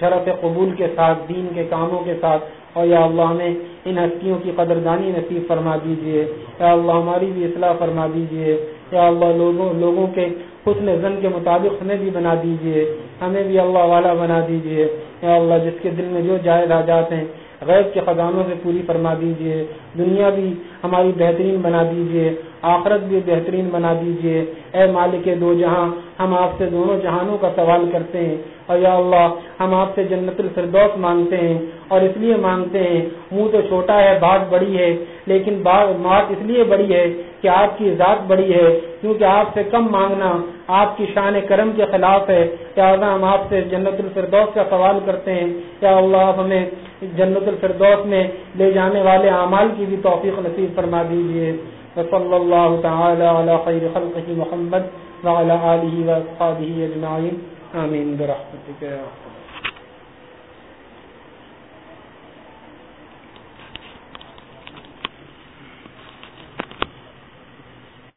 شرف قبول کے ساتھ، دین کے کاموں کے ساتھ۔ اور یا اللہ، ہمیں ان ہستیوں کی قدردانی نصیب فرما دیجیے یا اللہ، ہماری بھی اصلاح فرما دیجیے یا اللہ، لوگوں لوگوں کے حسن زن کے مطابق ہمیں بھی بنا دیجیے ہمیں بھی اللہ والا بنا دیجیے یا اللہ، جس کے دل میں جو جائز حاجات ہیں، غیب کے خزانوں سے پوری فرما دیجیے دنیا بھی ہماری بہترین بنا دیجیے آخرت بھی بہترین بنا دیجیے اے مالک دو جہاں، ہم آپ سے دونوں جہانوں کا سوال کرتے ہیں۔ اور یا اللہ، ہم آپ سے جنت الفردوس مانگتے ہیں۔ اور اس لیے مانگتے ہیں، منہ تو چھوٹا ہے بات بڑی ہے، لیکن بات اس لیے بڑی ہے کہ آپ کی ذات بڑی ہے، کیونکہ آپ سے کم مانگنا آپ کی شان کرم کے خلاف ہے۔ یا اللہ، ہم آپ سے جنت الفردوس کا سوال کرتے ہیں۔ یا اللہ، آپ ہمیں جنت الفردوس میں لے جانے والے اعمال کی بھی توفیق نصیب فرما دیجیے وصلی اللہ تعالی علی خیر خلقہ محمد وعلى آله وأصحابه أجمعين آمين برحمتك يا رب